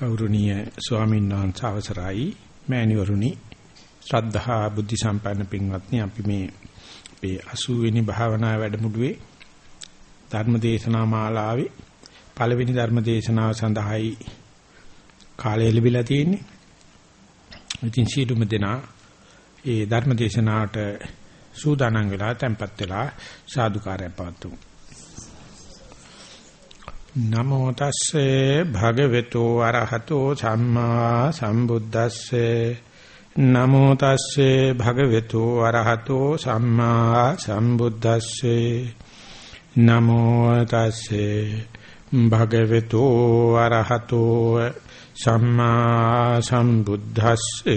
ගෞරවනීය ස්වාමීන් වහන්සේ අවසරයි මෑණිවරුනි ශ්‍රද්ධහා බුද්ධ සම්පන්න පින්වත්නි අපි මේ අපේ 80 වෙනි භාවනා වැඩමුළුවේ ධර්ම දේශනා මාලාවේ පළවෙනි ධර්ම දේශනාව සඳහායි කාලය ලැබිලා තියෙන්නේ. ඉතින් සීලුම දෙනා ඒ ධර්ම දේශනාවට සූදානම් වෙලා tempත් වෙලා සාදුකාරය පවතුමු. නමෝ තස්සේ භගවතු අරහතෝ සම්මා සම්බුද්දස්සේ. නමෝ තස්සේ භගවතු අරහතෝ සම්මා සම්බුද්දස්සේ. නමෝ තස්සේ භගවතු අරහතෝ සම්මා සම්බුද්දස්සේ.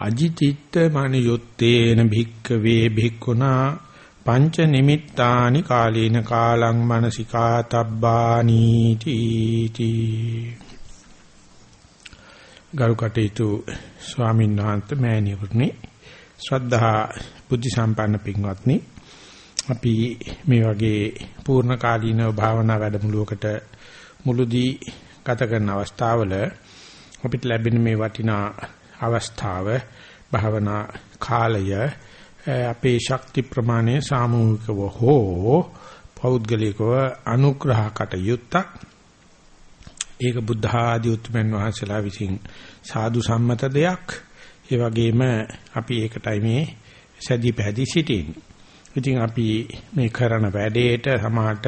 අජිතිත්ත මනියුත්තේන භික්කවේ භික්ඛුනා පංච නිමිත්තානි කාලීන කාලං මනසිකා තබ්බානි තීති. ගරුකටේතු ස්වාමීන් වහන්සේ මෑණියුනි ශ්‍රද්ධා බුද්ධ සම්පන්න පින්වත්නි අපි මේ වගේ පූර්ණ කාලීන භාවනා වැඩමුළුවකට මුළුදී ගත කරන අවස්ථාවල අපිට ලැබෙන මේ වටිනා අවස්ථාව භාවනා කාලය අපේ ශක්ති ප්‍රමාණය සාමූහිකව හෝ පෞද්ගලිකව අනුග්‍රහකට යුක්තක් ඒක බුද්ධ ආදී උතුම්යන් වහන්සේලා විසින් සාදු සම්මත දෙයක්. ඒ වගේම අපි ඒකටයි මේ සැදී පැහැදී සිටින්නේ. ඉතින් අපි මේ කරන වැඩේට සමාහට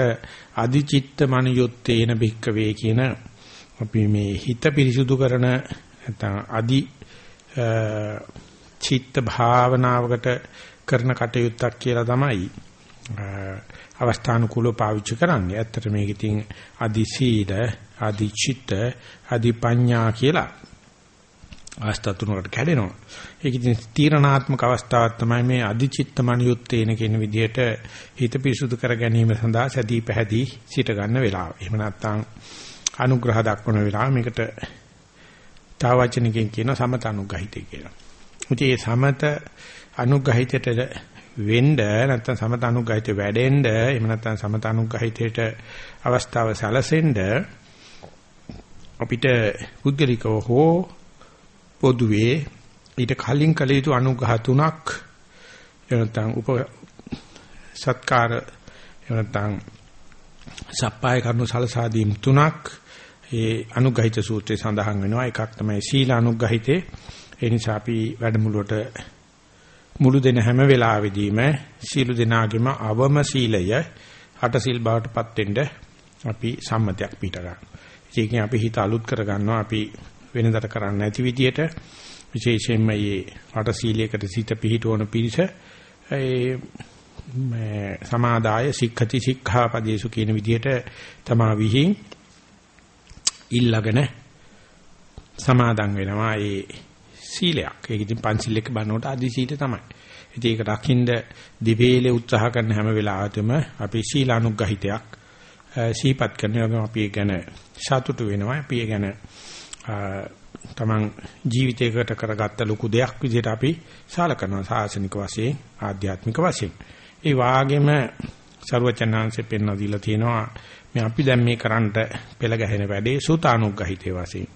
අදිචිත්ත මනියොත්තේන භික්කවේ කියන අපි මේ හිත පිරිසුදු කරන නැත්නම් අදි චිත්ත භාවනාවකට කරන කටයුත්තක් කියලා තමයි අවස්ථානුකූලව පාවිච්චි කරන්නේ. ඇත්තට මේක ඉතින් අදි සීල, අදි චිත්ත, අදි පඤ්ඤා කියලා අවස්ථා තුනකට කැඩෙනවා. ඒක ඉතින් තීරණාත්මක අවස්ථාවක් තමයි මේ අදි චිත්ත මනියුත්තේන කියන විදිහට හිත පිරිසුදු කර ගැනීම සඳහා සැදී පැහැදී සිට ගන්න වෙලාව. එහෙම නැත්නම් අනුග්‍රහ දක්වන වෙලාව මේකට තව වචනකින් කියන සමත අනුග්‍රහිතය කියලා. ඉතින් මේ සමත අනුග්‍රහිතයට වෙන්න නැත්නම් සමත අනුග්‍රහිත වැඩෙන්න එහෙම නැත්නම් සමත අනුග්‍රහිතයට අවස්ථාව සැලසෙන්න අපිට පුද්ගලිකව හෝ පොදුවේ ඊට කලින් කළ යුතු අනුග්‍රහ තුනක් එනතන් උප සත්කාර එනතන් සප්පාය කරනු සලසා දීම් තුනක් ඒ අනුග්‍රහිත සූත්‍රයේ සඳහන් වෙනවා. එකක් තමයි සීල අනුග්‍රහිතේ ඒ නිසා අපි වැඩමුළුවට මුළු දෙන හැම වෙලාවෙදීම සීල දෙනාගේම අවම සීලය හට සිල් බවටපත් වෙන්න අපි සම්මතයක් පිට ගන්නවා. ඒකෙන් අපි හිත අලුත් කර ගන්නවා අපි වෙනදට කරන්නේ නැති විදියට විශේෂයෙන්ම මේ හට සීලයකට සිත පිහිටවන පිරිස ඒ සමාදාය සික්ඛති සික්ඛාපදේසු කියන විදිහට තමා විහිං ඉල්ලගෙන සමාදන් වෙනවා ඒ සීලයක්. ඒක ඉතින් පංචිල් එක බannකොට අදි සීල තමයි. ඉතින් ඒක රකින්න දිවේලේ උත්සාහ කරන හැම වෙලාවෙම අපි සීලානුග්‍රහිතයක් සීපත් කරනවා අපි ගැන සතුටු වෙනවා. අපි ගැන තමන් ජීවිතයකට කරගත්ත ලොකු දෙයක් විදිහට අපි සාලකනවා සාසනික වශයෙන් ආධ්‍යාත්මික වශයෙන්. ඒ වාගේම ਸਰවචනාංශයෙන් පෙන්වා දීලා තියෙනවා මේ අපි දැන් මේ කරන්ට පෙළ ගැහෙන වැඩේ සූතානුග්‍රහිතේ වශයෙන්.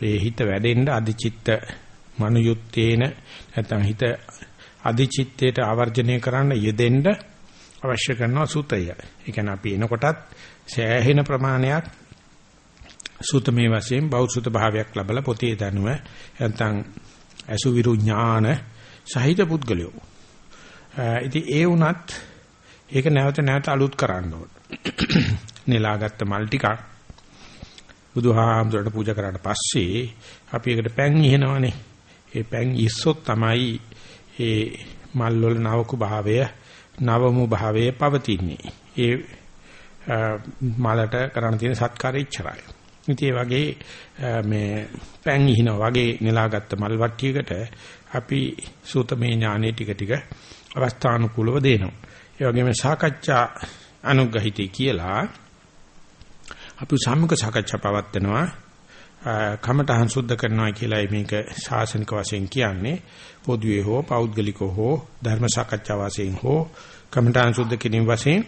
ඒ හිත වැඩෙන්න අධිචිත්ත මනුයුත්තේන නැත්නම් හිත අධිචිත්තයට ආවර්ජනය කරන්න යෙදෙන්න අවශ්‍ය කරනවා සූතය. ඒ කියන්නේ අපි එනකොටත් සෑහෙන ප්‍රමාණයක් සූතමේ වශයෙන් බෞද්ධ භාවයක් ලැබලා පොතේ දැනුව නැත්නම් අසුවිරු ඥාන සහිත පුද්ගලයෝ. ඉතින් ඒ වුණත් ඒක නැවත නැවත අලුත් කරන්න ඕන. නෙලාගත්ත මල් ටිකක් බුදුහාමුදුරට පූජා කරාට පස්සේ අපි ඒකට පැන් ඉහනවනේ. ඒ පැන් ඉස්සොත් තමයි ඒ මල් වල නවකු භාවය නවමු භාවය පවතින්නේ. ඒ මලට කරන්න තියෙන සත්කාරය ඉච්චරයි. ඉතින් ඒ වගේ මේ පැන් ඉහිනා වගේ නෙලාගත්ත මල් වට්ටියකට අපි සූතමේ ඥානෙ ටික ටික අවස්ථානුකූලව දෙනවා. ඒ වගේම සාකච්ඡා අනුග්‍රහිතයි කියලා අපි සම්මුඛ සාකච්ඡා පවත්වනවා කමඨහං සුද්ධ කරනවා කියලා මේක ශාසනික වශයෙන් කියන්නේ පොදුවේ හෝ පෞද්ගලිකව හෝ ධර්ම සාකච්ඡා වශයෙන් හෝ කමඨහං සුද්ධ කිරීම වශයෙන්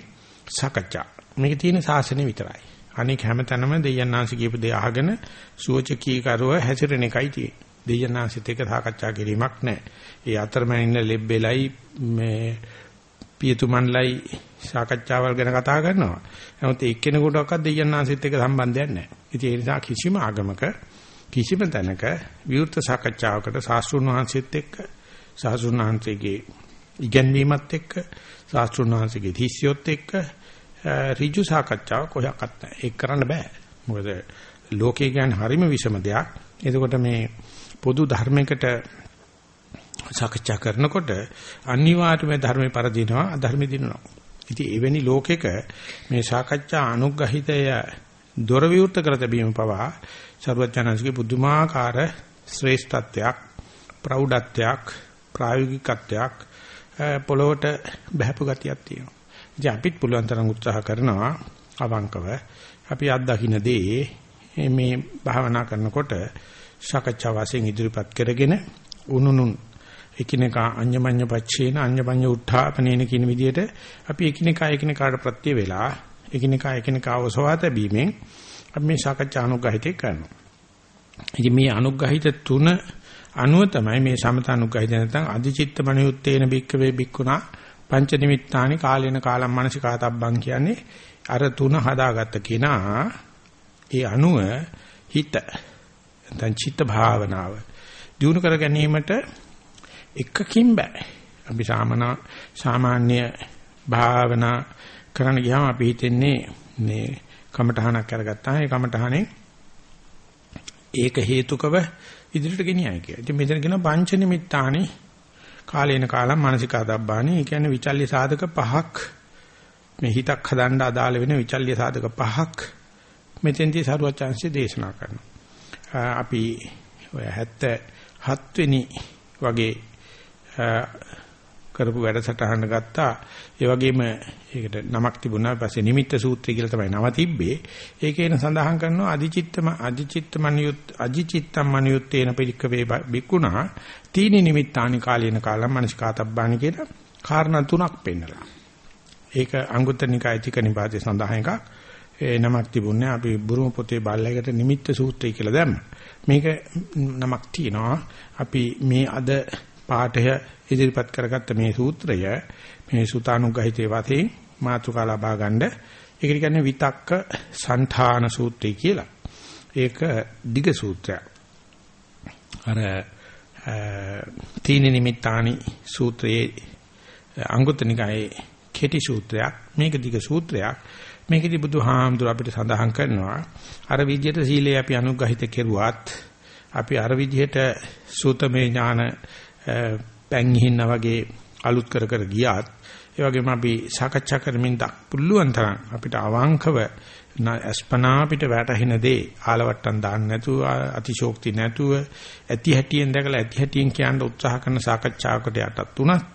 සාකච්ඡා මේක තියෙන ශාසනය විතරයි අනික හැමතැනම දෙයයන්ාංශ කියපු දේ අහගෙන සුවචකී කරව හැසිරෙන එකයි තියෙන්නේ. දෙයයන්ාංශිත එක සාකච්ඡා කිරීමක් නැහැ. ඒ අතරමැන ඉන්න ලෙබ්බෙලයි මේ පියතුමන්ලයි සාකච්ඡාවල් ගැන කතා කරනවා. නමුත් එක්කෙනෙකුටවත් දෙයයන්ාංශිත එක සම්බන්ධයක් නැහැ. ඉතින් ඒ නිසා කිසිම ආගමක කිසිම තැනක විවෘත සාකච්ඡාවකට සාස්ෘණ වහන්සේත් එක්ක සාස්ෘණ වහන්සේගේ ඉගැන්වීමත් එක්ක සාස්ෘණ වහන්සේගේ තිස්සියොත් එක්ක ඍජු සාකච්ඡාවක් කොහොක්වත් නැහැ. ඒක කරන්න බෑ. මොකද ලෝකේ කියන්නේ හරිම විෂම දෙයක්. එතකොට මේ පොදු ධර්මයකට සාකච්ඡා කරනකොට අනිවාර්යයෙන්ම ධර්මේ පරදිනවා අධර්මේ දිනනවා. ඉතින් එවැනි ලෝකෙක මේ සාකච්ඡා අනුග්‍රහිතය දොර විවෘත කර තිබීම පවා ਸਰවඥාන්සේගේ බුදුමාකාර ශ්‍රේෂ්ඨත්වයක් ප්‍රෞಢත්වයක් ප්‍රායෝගිකත්වයක් පොළොවට බහැපු ගතියක් තියෙනවා. ඉතින් අපිත් පුළුවන් තරම් උත්සාහ කරනවා අවංකව අපි අත් දකින්න දේ මේ භාවනා කරනකොට සාකච්ඡා වශයෙන් ඉදිරිපත් කරගෙන උනුනුන් එකිනෙකා අඤ්ඤමඤ්ඤ පච්චේන අඤ්ඤමඤ්ඤ උත්ථාපනේන කියන විදිහට අපි එකිනෙකා එකිනෙකාට ප්‍රත්‍ය වේලා එකිනෙකා එකිනෙකාව සොවා තැබීමෙන් අපි මේ සාකච්ඡා අනුග්‍රහිතය කරනවා. ඉතින් මේ අනුග්‍රහිත තුන අනුව තමයි මේ සමත අනුග්‍රහිත නැත්නම් අධිචිත්ත මනියුත්තේන බික්කවේ බික්කුණා පංච නිමිත්තානි කාලේන කාලම් මනසිකාතබ්බං කියන්නේ අර තුන හදාගත්ත කෙනා ඒ අනුව හිත නැත්නම් චිත්ත භාවනාව දිනු කර ගැනීමට එකකින් බෑ. අපි සාමනා සාමාන්‍ය භාවනා කරන්න ගියාම අපි හිතන්නේ මේ කමඨහනක් කරගත්තා. ඒ කමඨහනේ ඒක හේතුකව ඉදිරියට ගෙනියයි කියලා. ඉතින් මෙතන කියන පංච නිමිත්තානි කාලේන කාලම් මානසිකා දබ්බානි. ඒ කියන්නේ විචල්්‍ය සාධක පහක් මේ හිතක් හදන්න අදාළ වෙන විචල්්‍ය සාධක පහක් මෙතෙන්දී සරුවචාන්සිය දේශනා කරනවා. අපි ඔය 77 වෙනි වගේ කරපු වැඩසටහන ගත්තා. ඒ වගේම ඒකට නමක් තිබුණා. පස්සේ නිමිත්ත සූත්‍රය කියලා තමයි නම තිබ්බේ. ඒකේන සඳහන් කරනවා අදිචිත්තම අදිචිත්තමනියුත් අජිචිත්තම් මනියුත්තේන පිළික්කවේ බිකුණා තීනි නිමිත්තානි කාලේන කාලම් මනස්කාතබ්බානි කියලා කාරණා තුනක් පෙන්නලා. ඒක අංගුත්තර නිකාය තික නිපාතේ සඳහන් එකක්. ඒ නමක් තිබුණේ අපි බුරුම පොතේ බල්ලයකට නිමිත්ත සූත්‍රය කියලා දැම්ම. මේක නමක් තියෙනවා. අපි මේ අද පාඨය ඉදිරිපත් කරගත්ත මේ සූත්‍රය මේ සුතානුග්‍රහිතේ වතේ මාතුකා ලබා ගන්න ඒකට කියන්නේ විතක්ක සංඨාන සූත්‍රය කියලා. ඒක දිග සූත්‍රයක්. අර තීන නිමිත්තානි සූත්‍රයේ අංගුත්තනිකායේ කෙටි සූත්‍රයක්. මේක දිග සූත්‍රයක්. මේකදී බුදුහාමුදුර අපිට සඳහන් කරනවා අර විදිහට සීලේ අපි අනුග්‍රහිත කෙරුවත් අපි අර විදිහට සූතමේ ඥාන පැන් හින්නා වගේ අලුත් කර කර ගියාත් ඒ වගේම අපි සාකච්ඡා කරමින් දක් පුළුවන් තරම් අපිට අවංකව අස්පනා අපිට වැටහෙන දේ ආලවට්ටම් දාන්න නැතුව අතිශෝක්ති නැතුව ඇති හැටියෙන් දැකලා ඇති හැටියෙන් කියන්න උත්සාහ කරන සාකච්ඡාවකට යටත් උනත්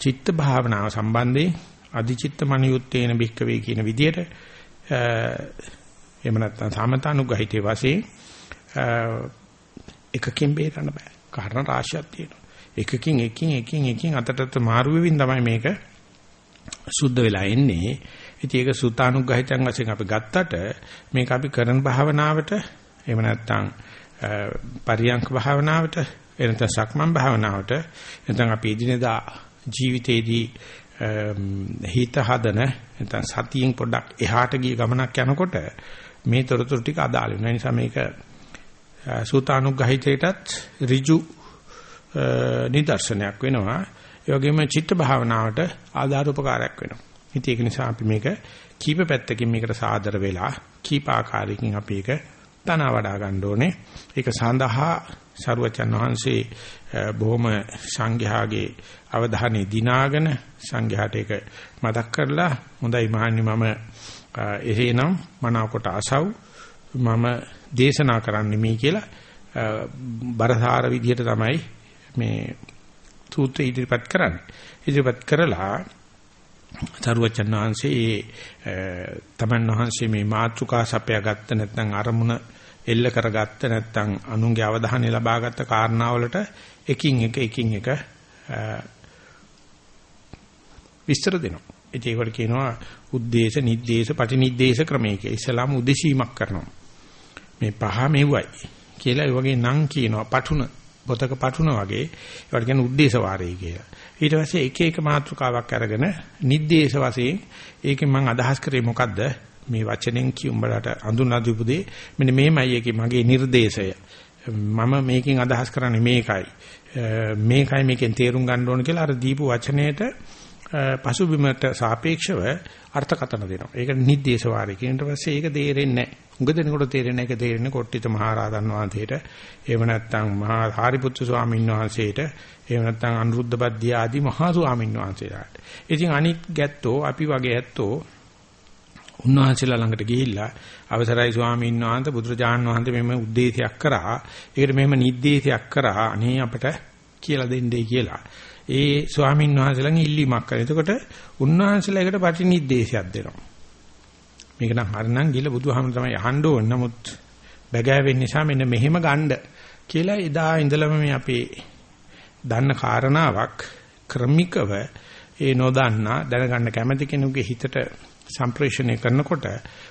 චිත්ත භාවනාව සම්බන්ධයෙන් අධිචිත්ත මනියුත්තේන බික්කවේ කියන විදිහට එහෙම නැත්නම් සාමතානුගහිතේ වශයෙන් එකකින් බේරන්න බෑ. කාරණා රාශියක් තියෙනවා. එකකින් එකින් එකින් එකින් අතටත් මාරු වෙමින් තමයි මේක සුද්ධ වෙලා එන්නේ. ඉතින් ඒක සුතානුග්‍රහිතයන් වශයෙන් අපි ගත්තට මේක අපි කරන භාවනාවට එහෙම නැත්නම් පරියංක භාවනාවට එනත සක්මන් භාවනාවට නැත්නම් අපි ඉදිනදා ජීවිතේදී හිත හදන නැත්නම් සතියෙන් පොඩ්ඩක් එහාට ගිය ගමනක් යනකොට මේ තොරතුරු ටික අදාළ වෙනවා. ඒ නිසා මේක සූතානුග්‍රහිතයටත් ඍජු නිදර්ශනයක් වෙනවා. ඒ වගේම චිත්ත භාවනාවට ආධාර උපකාරයක් වෙනවා. ඉතින් ඒක නිසා අපි මේක කීප පැත්තකින් මේකට සාදර වෙලා කීප ආකාරයකින් අපි ඒක තන වඩා ගන්න ඕනේ. ඒක සඳහා සරුවචන් වහන්සේ බොහොම සංඝයාගේ අවධානය දිනාගෙන සංඝයාට ඒක මතක් කරලා හොඳයි මහන්නේ මම එහෙනම් මනාවකට අසව් මම දේශනා කරන්න මේ කියලා බරසාර විදිහට තමයි මේ සූත්‍රය ඉදිරිපත් කරන්නේ. ඉදිරිපත් කරලා තරුවචන් වහන්සේ තමන් වහන්සේ මේ මාත්‍රිකා සපයා ගත්ත නැත්නම් අරමුණ එල්ල කරගත්ත නැත්නම් අනුන්ගේ අවධානය ලබා ගත්ත කාරණාවලට එකින් එක එකින් එක විස්තර දෙනවා. ඒකට කියනවා උද්දේශ, නිද්දේශ, පටිනිද්දේශ ක්‍රමය කියලා. ඉස්ලාම උදෙසීමක් කරනවා. මේ පහ මෙව්වයි කියලා ඒ වගේ නම් කියනවා පටුන පොතක පටුන වගේ. ඒවට කියන්නේ උද්දේශ වාරය කියලා. ඊට පස්සේ එක එක මාතෘකාවක් අරගෙන නිද්දේශ වශයෙන් ඒකෙන් මම අදහස් කරේ මොකද්ද? මේ වචනෙන් කියුම්බලට අඳුනා දීපුදේ මෙන්න මේමයි ඒකේ මගේ නිර්දේශය. මම මේකෙන් අදහස් කරන්නේ මේකයි. මේකයි මේකෙන් තේරුම් ගන්න ඕන කියලා අර දීපු වචනයේට පසුබිමට සාපේක්ෂව අර්ථකථන දෙනවා. ඒක නිද්දේශ වාරය කියනට පස්සේ ඒක තේරෙන්නේ නැහැ. උඟ දෙනකොට තේරෙන්නේ නැහැ. ඒක තේරෙන්නේ කොට්ටිත මහරහතන් වහන්සේට. එහෙම නැත්නම් මහා හාරිපුත්තු ස්වාමීන් වහන්සේට. එහෙම නැත්නම් අනුරුද්ධපද්දී ආදී මහා ස්වාමීන් වහන්සේලාට. ඉතින් අනිත් ගැත්තෝ අපි වගේ ඇත්තෝ උන්වහන්සේලා ළඟට ගිහිල්ලා අවසරයි ස්වාමීන් වහන්සේ බුදුරජාණන් වහන්සේ මෙහෙම උද්දේශයක් කරා. ඒකට මෙහෙම නිද්දේශයක් කරා. අනේ අපට කියලා දෙන්නේ කියලා. ඒ ස්වාමින් වහන්සේලාගෙන් ඉල්ලීමක් කරනවා. එතකොට උන්වහන්සේලා ඒකට ප්‍රතිනිर्देशයක් දෙනවා. මේක නම් හරිනම් ගිල බුදුහාම තමයි අහන්න ඕන. නමුත් බැගෑවෙන්න නිසා මෙන්න මෙහෙම ගන්න කියලා එදා ඉඳලම මේ අපේ දන්න කාරණාවක් ක්‍රමිකව ඒ නොදන්නා දැනගන්න කැමති කෙනෙකුගේ හිතට සම්ප්‍රේෂණය කරනකොට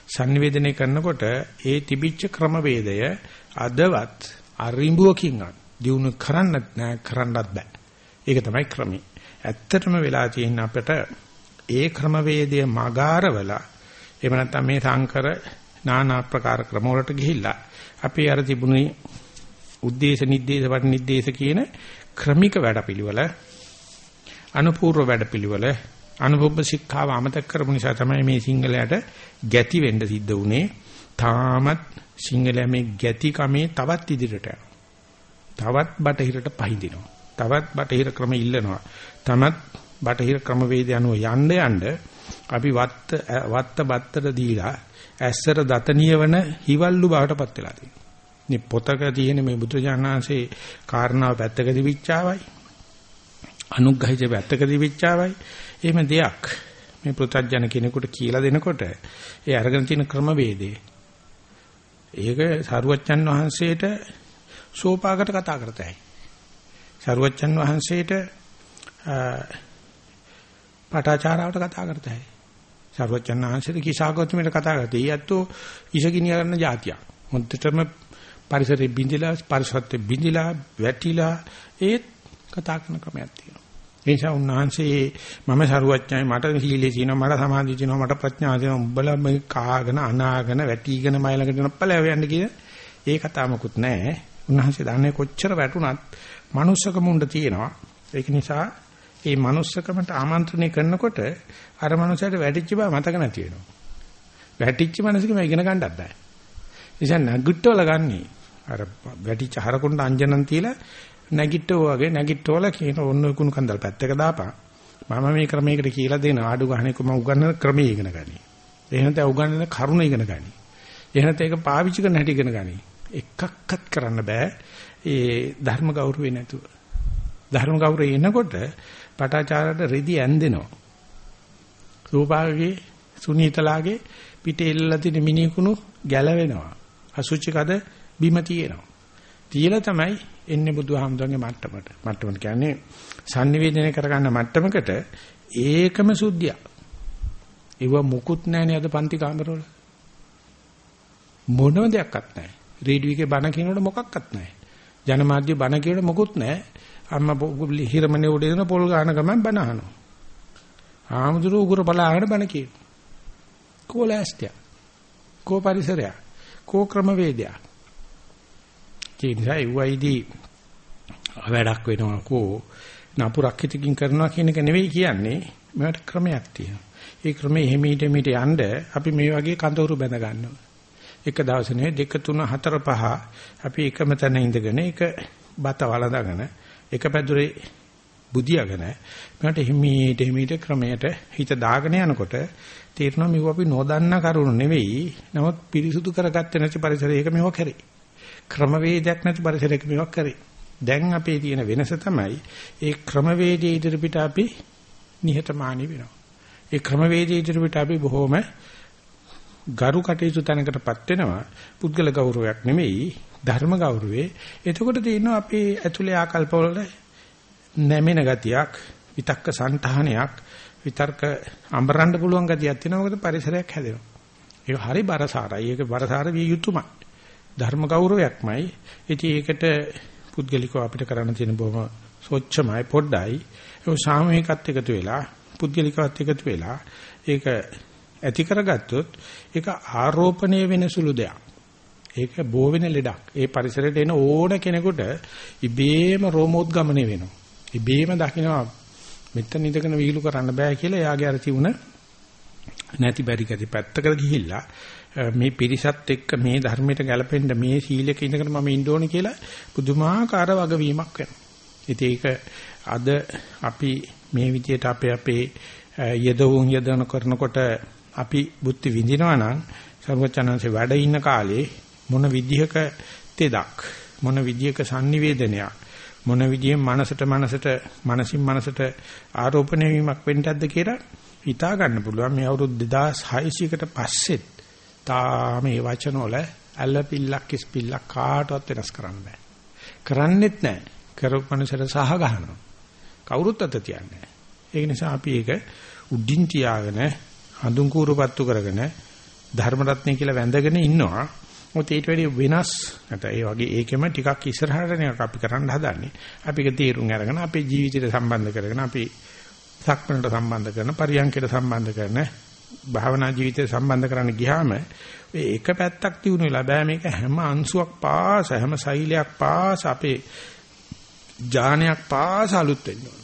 sannivedanaya කරනකොට ඒ තිබිච්ච ක්‍රමවේදය අදවත් අරිඹුවකින් අත් දිනු කරන්නත් නෑ කරන්නත් බෑ ඒක තමයි ක්‍රමී. ඇත්තටම වෙලා තියෙන අපට ඒ ක්‍රමවේදය මගාරවලා එහෙම නැත්නම් මේ සංකර নানা ආකාර ක්‍රම වලට ගිහිල්ලා අපි අර තිබුණේ උද්දේශ නිද්දේශ වට නිද්දේශ කියන ක්‍රමික වැඩපිළිවෙල අනුපූර්ව වැඩපිළිවෙල අනුභව ශික්ෂාව අමතක කරපු නිසා තමයි මේ සිංහලයට ගැති වෙන්න සිද්ධ වුනේ. තාමත් සිංහලයේ මේ ගැති කමේ තවත් ඉදිරියට තවත් බටහිරට පහඳිනවා. තවත් බටහිර ක්‍රම ඉල්ලනවා. තමත් බටහිර ක්‍රම වේද යනුව යන්න යන්න අපි වත්ත වත්ත බත්තට දීලා ඇස්සර දතනියවන හිවල්ලු බවටපත් වෙලා තියෙනවා. මේ පොතක තියෙන මේ බුදුජානනාංශේ කාරණාව පැත්තක දිවිච්චාවයි අනුග්‍රහිත පැත්තක දිවිච්චාවයි එහෙම දෙයක් මේ පෘථජන කෙනෙකුට කියලා දෙනකොට ඒ අරගෙන තියෙන ක්‍රමවේදේ ඒක සරුවච්චන් වහන්සේට සෝපාකට කතා කරතයි. සරුවච්චන් වහන්සේට පාඨාචාරාවට කතා කරතයි. සරුවච්චන් වහන්සේට කිසాగෞතමයට කතා කරතේ. ඊයත්ෝ ඉසගිනිය කරන જાතියක්. මුද්දටම පරිසරෙ බිඳිලා පරිසරත් බිඳිලා වැටිලා ඒත් කතා කරන ක්‍රමයක් තියෙනවා. ඒ නිසා උන්වහන්සේ මම සරුවච්චයි මට සීලේ තියෙනවා මට සමාධිය තියෙනවා මට ප්‍රඥා තියෙනවා උඹලා මේ කාගෙන අනාගෙන වැටිගෙන මයිලකට යන පළවෙනි යන්න කියන ඒ කතාවමකුත් නැහැ. උන්වහන්සේ දන්නේ කොච්චර වැටුණත් manussකම උණ්ඩ තියෙනවා. ඒක නිසා මේ manussකමට ආමන්ත්‍රණය කරනකොට අර මනුස්සයාට වැටිච්ච බව මතක නැති වෙනවා. වැටිච්ච මනසකම ඉගෙන ගන්නත් බෑ. නිසා නගුට්ටවල ගන්නේ අර වැටිච්ච හරකුණ්ඩ අංජනන් තියලා නැගිට්ටෝ වගේ නැගිට්ටෝල කියන ඔන්න කුණු කන්දල් පැත්තක දාපන්. මම මේ ක්‍රමයකට කියලා දෙන ආඩු ගහන්නේ කොම උගන්නන ක්‍රමය ඉගෙන ගනි. එහෙනම් තේ උගන්නන කරුණ ඉගෙන ගනි. එහෙනම් තේ ඒක පාවිච්චි කරන හැටි ඉගෙන ගනි. එකක්වත් කරන්න බෑ. ඒ ධර්ම ගෞරවේ නැතුව. ධර්ම ගෞරවය එනකොට පටාචාරයට රෙදි ඇන්දෙනවා. රූපාගේ සුනීතලාගේ පිටේ එල්ලලා තියෙන මිනිකුණු ගැලවෙනවා. අසුචි කද බිම තියෙනවා. තියලා තමයි එන්නේ බුදුහාමුදුරන්ගේ මට්ටමට. මට්ටමට කියන්නේ sannivedana කරගන්න මට්ටමකට ඒකම සුද්ධිය. ඒව මුකුත් නැහැනේ අද පන්ති කාමරවල. මොනම දෙයක්වත් නැහැ. රේඩියෝ එකේ බණ කියනකොට මොකක්වත් නැහැ. ජනමාධ්‍ය බණ කියනකොට මොකුත් නැහැ. අම්මා හිරමනේ උඩ දෙන පොල් ගන්න ගමන් බණ අහනවා. ආමුදුරු උගුර බලාගෙන බණ කියනවා. කෝලෑස්තිය. කෝ පරිසරය. කෝ ක්‍රමවේදයක්. ඒ නිසා එව්වයිදී වැඩක් වෙනවා කෝ නපුරක් හිතකින් කරනවා කියන එක නෙවෙයි කියන්නේ මේකට ක්‍රමයක් තියෙනවා. ඒ ක්‍රමයේ හිමීට මිට යන්න අපි මේ වගේ කඳවුරු බැඳ ගන්නවා. එක දවස් නෙවෙයි දෙක තුන හතර පහ අපි එකම තැන ඉඳගෙන එක බත වළඳගෙන එක පැදුරේ බුදියාගෙන මට හිමීට හිමීට ක්‍රමයට හිත දාගෙන යනකොට තේරෙනවා මේව අපි නොදන්න කරුණු නෙවෙයි නමුත් පිරිසුදු කරගත්තේ නැති පරිසරයක මේව කරේ ක්‍රමවේදයක් නැති පරිසරයක මේවක් කරේ. දැන් අපේ තියෙන වෙනස තමයි ඒ ක්‍රමවේදයේ ඉදිරියට අපි නිහතමානී වෙනවා. ඒ ක්‍රමවේදයේ ඉදිරියට අපි බොහොම ගරු කටයුතු තැනකටපත් වෙනවා. පුද්ගල ගෞරවයක් නෙමෙයි ධර්ම ගෞරවේ. එතකොට තියෙනවා අපේ ඇතුලේ ආකල්පවල නැමෙන ගතියක්, විතක්ක සංඨානයක්, විතර්ක අඹරන්න පුළුවන් ගතියක් තියෙනවා මොකද පරිසරයක් හැදෙනවා. ඒක හරි බරසාරයි. ඒක බරසාර විය යුතුමයි. ධර්ම ගෞරවයක්මයි. ඉතින් ඒකට පුද්ගලිකව අපිට කරන්න තියෙන බොහොම සොච්චමයි පොඩ්ඩයි. ඒක සාමූහිකත් එකතු වෙලා පුද්ගලිකවත් එකතු වෙලා ඒක ඇති කරගත්තොත් ඒක ආරෝපණය වෙන සුළු දෙයක්. ඒක බෝ වෙන ලෙඩක්. ඒ පරිසරයට එන ඕන කෙනෙකුට ඉබේම රෝමෝද්ගමණය වෙනවා. ඉබේම දකින්නවා මෙතන ඉඳගෙන විහිළු කරන්න බෑ කියලා එයාගේ අර තිබුණ නැති බැරි කති පැත්තකට ගිහිල්ලා මේ පිරිසත් එක්ක මේ ධර්මයට ගැලපෙන්න මේ සීලයක ඉඳගෙන මම ඉන්න ඕනේ කියලා පුදුමාකාර වගවීමක් වෙනවා. ඉතින් ඒක අද අපි මේ විදිහට අපේ අපේ යදවුන් යදන කරනකොට අපි බුද්ධි විඳිනවා නම් සර්වචනන්සේ වැඩ ඉන්න කාලේ මොන විදිහක තෙදක් මොන විදිහක sannivedanayak මොන විදිහෙන් මනසට මනසට මනසින් මනසට ආරෝපණය වීමක් වෙන්නටද කියලා හිතා ගන්න පුළුවන්. මේ අවුරුදු 2600කට පස්සෙත් තාම මේ වචන වල ඇලපිල්ලක් කිස්පිල්ලක් කාටවත් වෙනස් කරන්න බෑ. කරන්නෙත් නෑ. කරපු මනසට සහ ගහනවා. කවුරුත් අත තියන්නේ ඒක නිසා අපි ඒක උඩින් තියාගෙන හඳුන් කූරුපත්තු කරගෙන ධර්ම රත්නය කියලා වැඳගෙන ඉන්නවා මොකද ඊට වැඩි වෙනස් නැත්නම් ඒ වගේ ඒකෙම ටිකක් ඉස්සරහට නේ අපි කරන්න හදන්නේ. අපි ඒක තීරුම් අරගෙන අපේ ජීවිතයට සම්බන්ධ කරගෙන අපි සක්මනට සම්බන්ධ කරන පරියන්කයට සම්බන්ධ කරන භාවනා ජීවිතයට සම්බන්ධ කරන්න ගියාම ඒ එක පැත්තක් තියුණු වෙලා බෑ මේක හැම අංශුවක් පාස හැම සෛලයක් පාස අපේ ඥානයක් පාස අලුත් වෙන්න ඕන.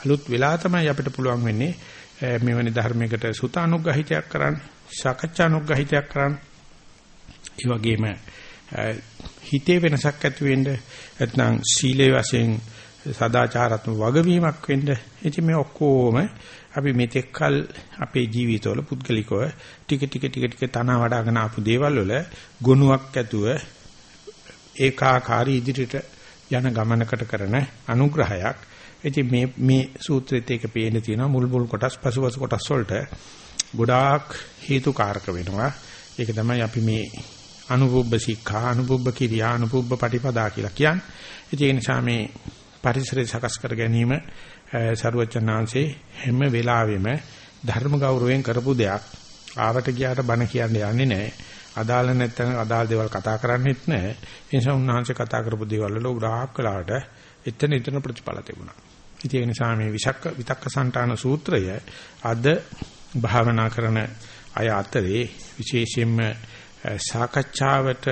අලුත් වෙලා තමයි අපිට පුළුවන් වෙන්නේ මෙවැනි ධර්මයකට සුතානුග්‍රහිතයක් කරන්න, සාකච්ඡානුග්‍රහිතයක් කරන්න ඒ වගේම හිතේ වෙනසක් ඇති වෙන්න නැත්නම් සීලේ වශයෙන් සදාචාරාත්මක වගවීමක් වෙන්න. ඉතින් මේ ඔක්කොම අපි මෙතෙක්කල් අපේ ජීවිතවල පුද්ගලිකව ටික ටික ටික ටික තන වඩ아가න ආපු දේවල් වල ගුණයක් ඇතුව ඒකාකාරී ඉදිරියට යන ගමනකට කරන අනුග්‍රහයක්. ඉතින් මේ මේ සූත්‍රෙත් ඒක පේන්න තියෙනවා මුල් මුල් කොටස් පසුපසු කොටස් වලට ගොඩාක් හේතුකාරක වෙනවා. ඒක තමයි අපි මේ අනුපුබ්බ සික්ඛා අනුපුබ්බ කිරියා අනුපුබ්බ පටිපදා කියලා කියන්නේ. ඒ නිසා මේ පරිසරය සකස් කර ගැනීම සරුවචනාංශේ හැම වෙලාවෙම ධර්ම ගෞරවයෙන් කරපු දෙයක්. ආවට ගියාට බණ කියන්න යන්නේ නැහැ. අදාළ නැත්නම් අදාළ දේවල් කතා කරන්නේත් නැහැ. ඒ නිසා උන්වහන්සේ කතා කරපු දේවල් වල උග්‍රහක් කළාට එතන එතන ප්‍රතිඵල තිබුණා. ඉතින් ඒ නිසා මේ විසක්ක විතක්ක සන්තාන සූත්‍රය අද භාවනා කරන අය අතරේ විශේෂයෙන්ම සාකච්ඡාවට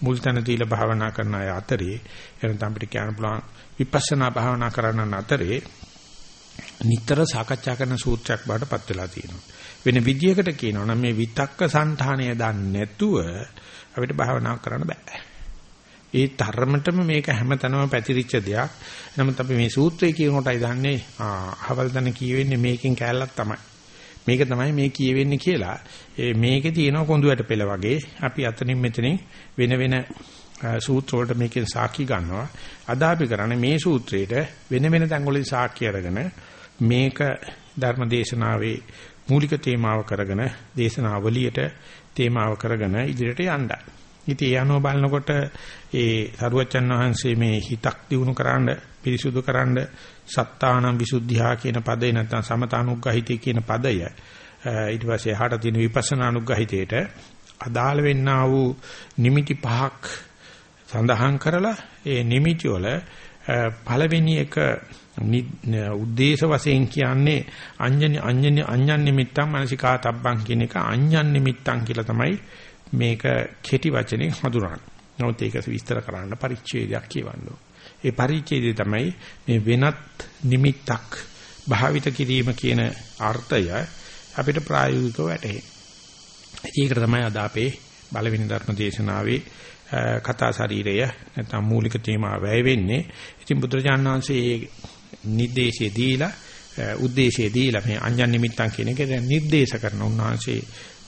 මුල් තැන දීලා භාවනා කරන අය අතරේ එනතම් අපිට කියන්න පුළුවන් විපස්සනා භාවනා කරන අතරේ නිතර සාකච්ඡා කරන සූත්‍රයක් බාටපත් වෙලා තියෙනවා. වෙන විදියකට කියනවා නම් මේ විතක්ක සංධානය දන්නේ නැතුව අපිට භාවනා කරන්න බෑ. ඒ තරමටම මේක හැමතැනම පැතිරිච්ච දෙයක්. නමුත් අපි මේ සූත්‍රය කියනකොටයි දන්නේ ආ අහවල් දන කියවෙන්නේ මේකෙන් කෑල්ලක් තමයි. මේක තමයි මේ කියවෙන්නේ කියලා. ඒ මේකේ තියෙන කොඳුයට පෙළ වගේ අපි අතනින් මෙතනින් වෙන වෙන සූත්‍ර වලට මේකෙන් සාක්ෂි ගන්නවා. අද අපි කරන්නේ මේ සූත්‍රයේට වෙන වෙන තැන් වලින් සාක්ෂි අරගෙන මේක ධර්ම දේශනාවේ මූලික තේමාව කරගෙන දේශනාවලියට තේමාව කරගෙන ඉදිරියට යන්නයි. ඉතින් ඒ අනුව බලනකොට ඒ සරුවච්චන් වහන්සේ මේ හිතක් දිනු කරන්න පිරිසුදු කරන්න සත්තානම් විසුද්ධියා කියන පදේ නැත්නම් සමතානුග්‍රහිතය කියන පදය ඊට පස්සේ එහාට තියෙන විපස්සනා අනුග්‍රහිතයට අදාළ වෙන්නා වූ නිමිති පහක් සඳහන් කරලා ඒ නිමිති වල පළවෙනි එක උද්දේශ වශයෙන් කියන්නේ අඤ්ඤනි අඤ්ඤනි අඤ්ඤන් නිමිත්තං මානසිකා තබ්බං කියන එක අඤ්ඤන් නිමිත්තං කියලා තමයි මේක කෙටි වචනේ හඳුනන. නමුත් ඒක විස්තර කරන්න පරිච්ඡේදයක් කියවන්න ඒ පරිච්ඡේදය තමයි මේ වෙනත් නිමිත්තක් භාවිත කිරීම කියන අර්ථය අපිට ප්‍රායෝගිකව වැටහෙන්නේ. ඒකට තමයි අද අපේ බලවෙන ධර්ම දේශනාවේ කතා ශරීරය නැත්නම් මූලික තේමා වැය වෙන්නේ. ඉතින් බුදුරජාණන් වහන්සේ ඒ නිर्देशය දීලා, ಉद्देशය දීලා මේ අඤ්ඤ නිමිත්තන් කියන එක නිर्देश කරන උන්වහන්සේ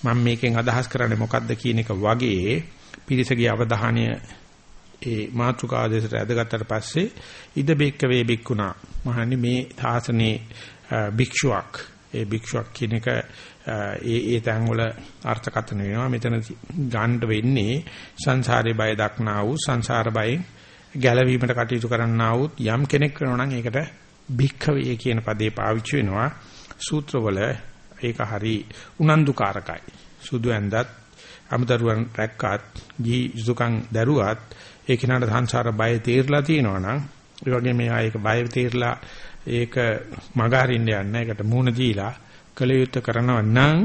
මම මේකෙන් අදහස් කරන්නේ මොකද්ද කියන එක වගේ පිරිසගේ අවධානය ඒ මාතෘකා ආදේශයට ඇදගත්තට පස්සේ ඉද බෙක්ක වේ බික්කුණා. මහන්නේ මේ සාසනේ භික්ෂුවක්. ඒ භික්ෂුවක් කියන එක ඒ ඒ තැන් වල අර්ථකථන වෙනවා. මෙතන ගන්න වෙන්නේ සංසාරේ බය දක්නා වූ සංසාර බයෙන් ගැලවීමට කටයුතු කරන්නා වූ යම් කෙනෙක් වෙනවා නම් ඒකට භික්ඛවේ කියන පදේ පාවිච්චි වෙනවා. සූත්‍රවල ඒක හරි උනන්දුකාරකයි. සුදු ඇඳත් අමතරුවන් රැක්කත් ගිහි යුතුයකම් දරුවත් ඒ කෙනාට සංසාර බය තීරලා තියෙනවා නම් ඒ වගේ මේ ආයක බය තීරලා ඒක මගහරින්න යන්න ඒකට මූණ දීලා කලියුත් කරනවා නම්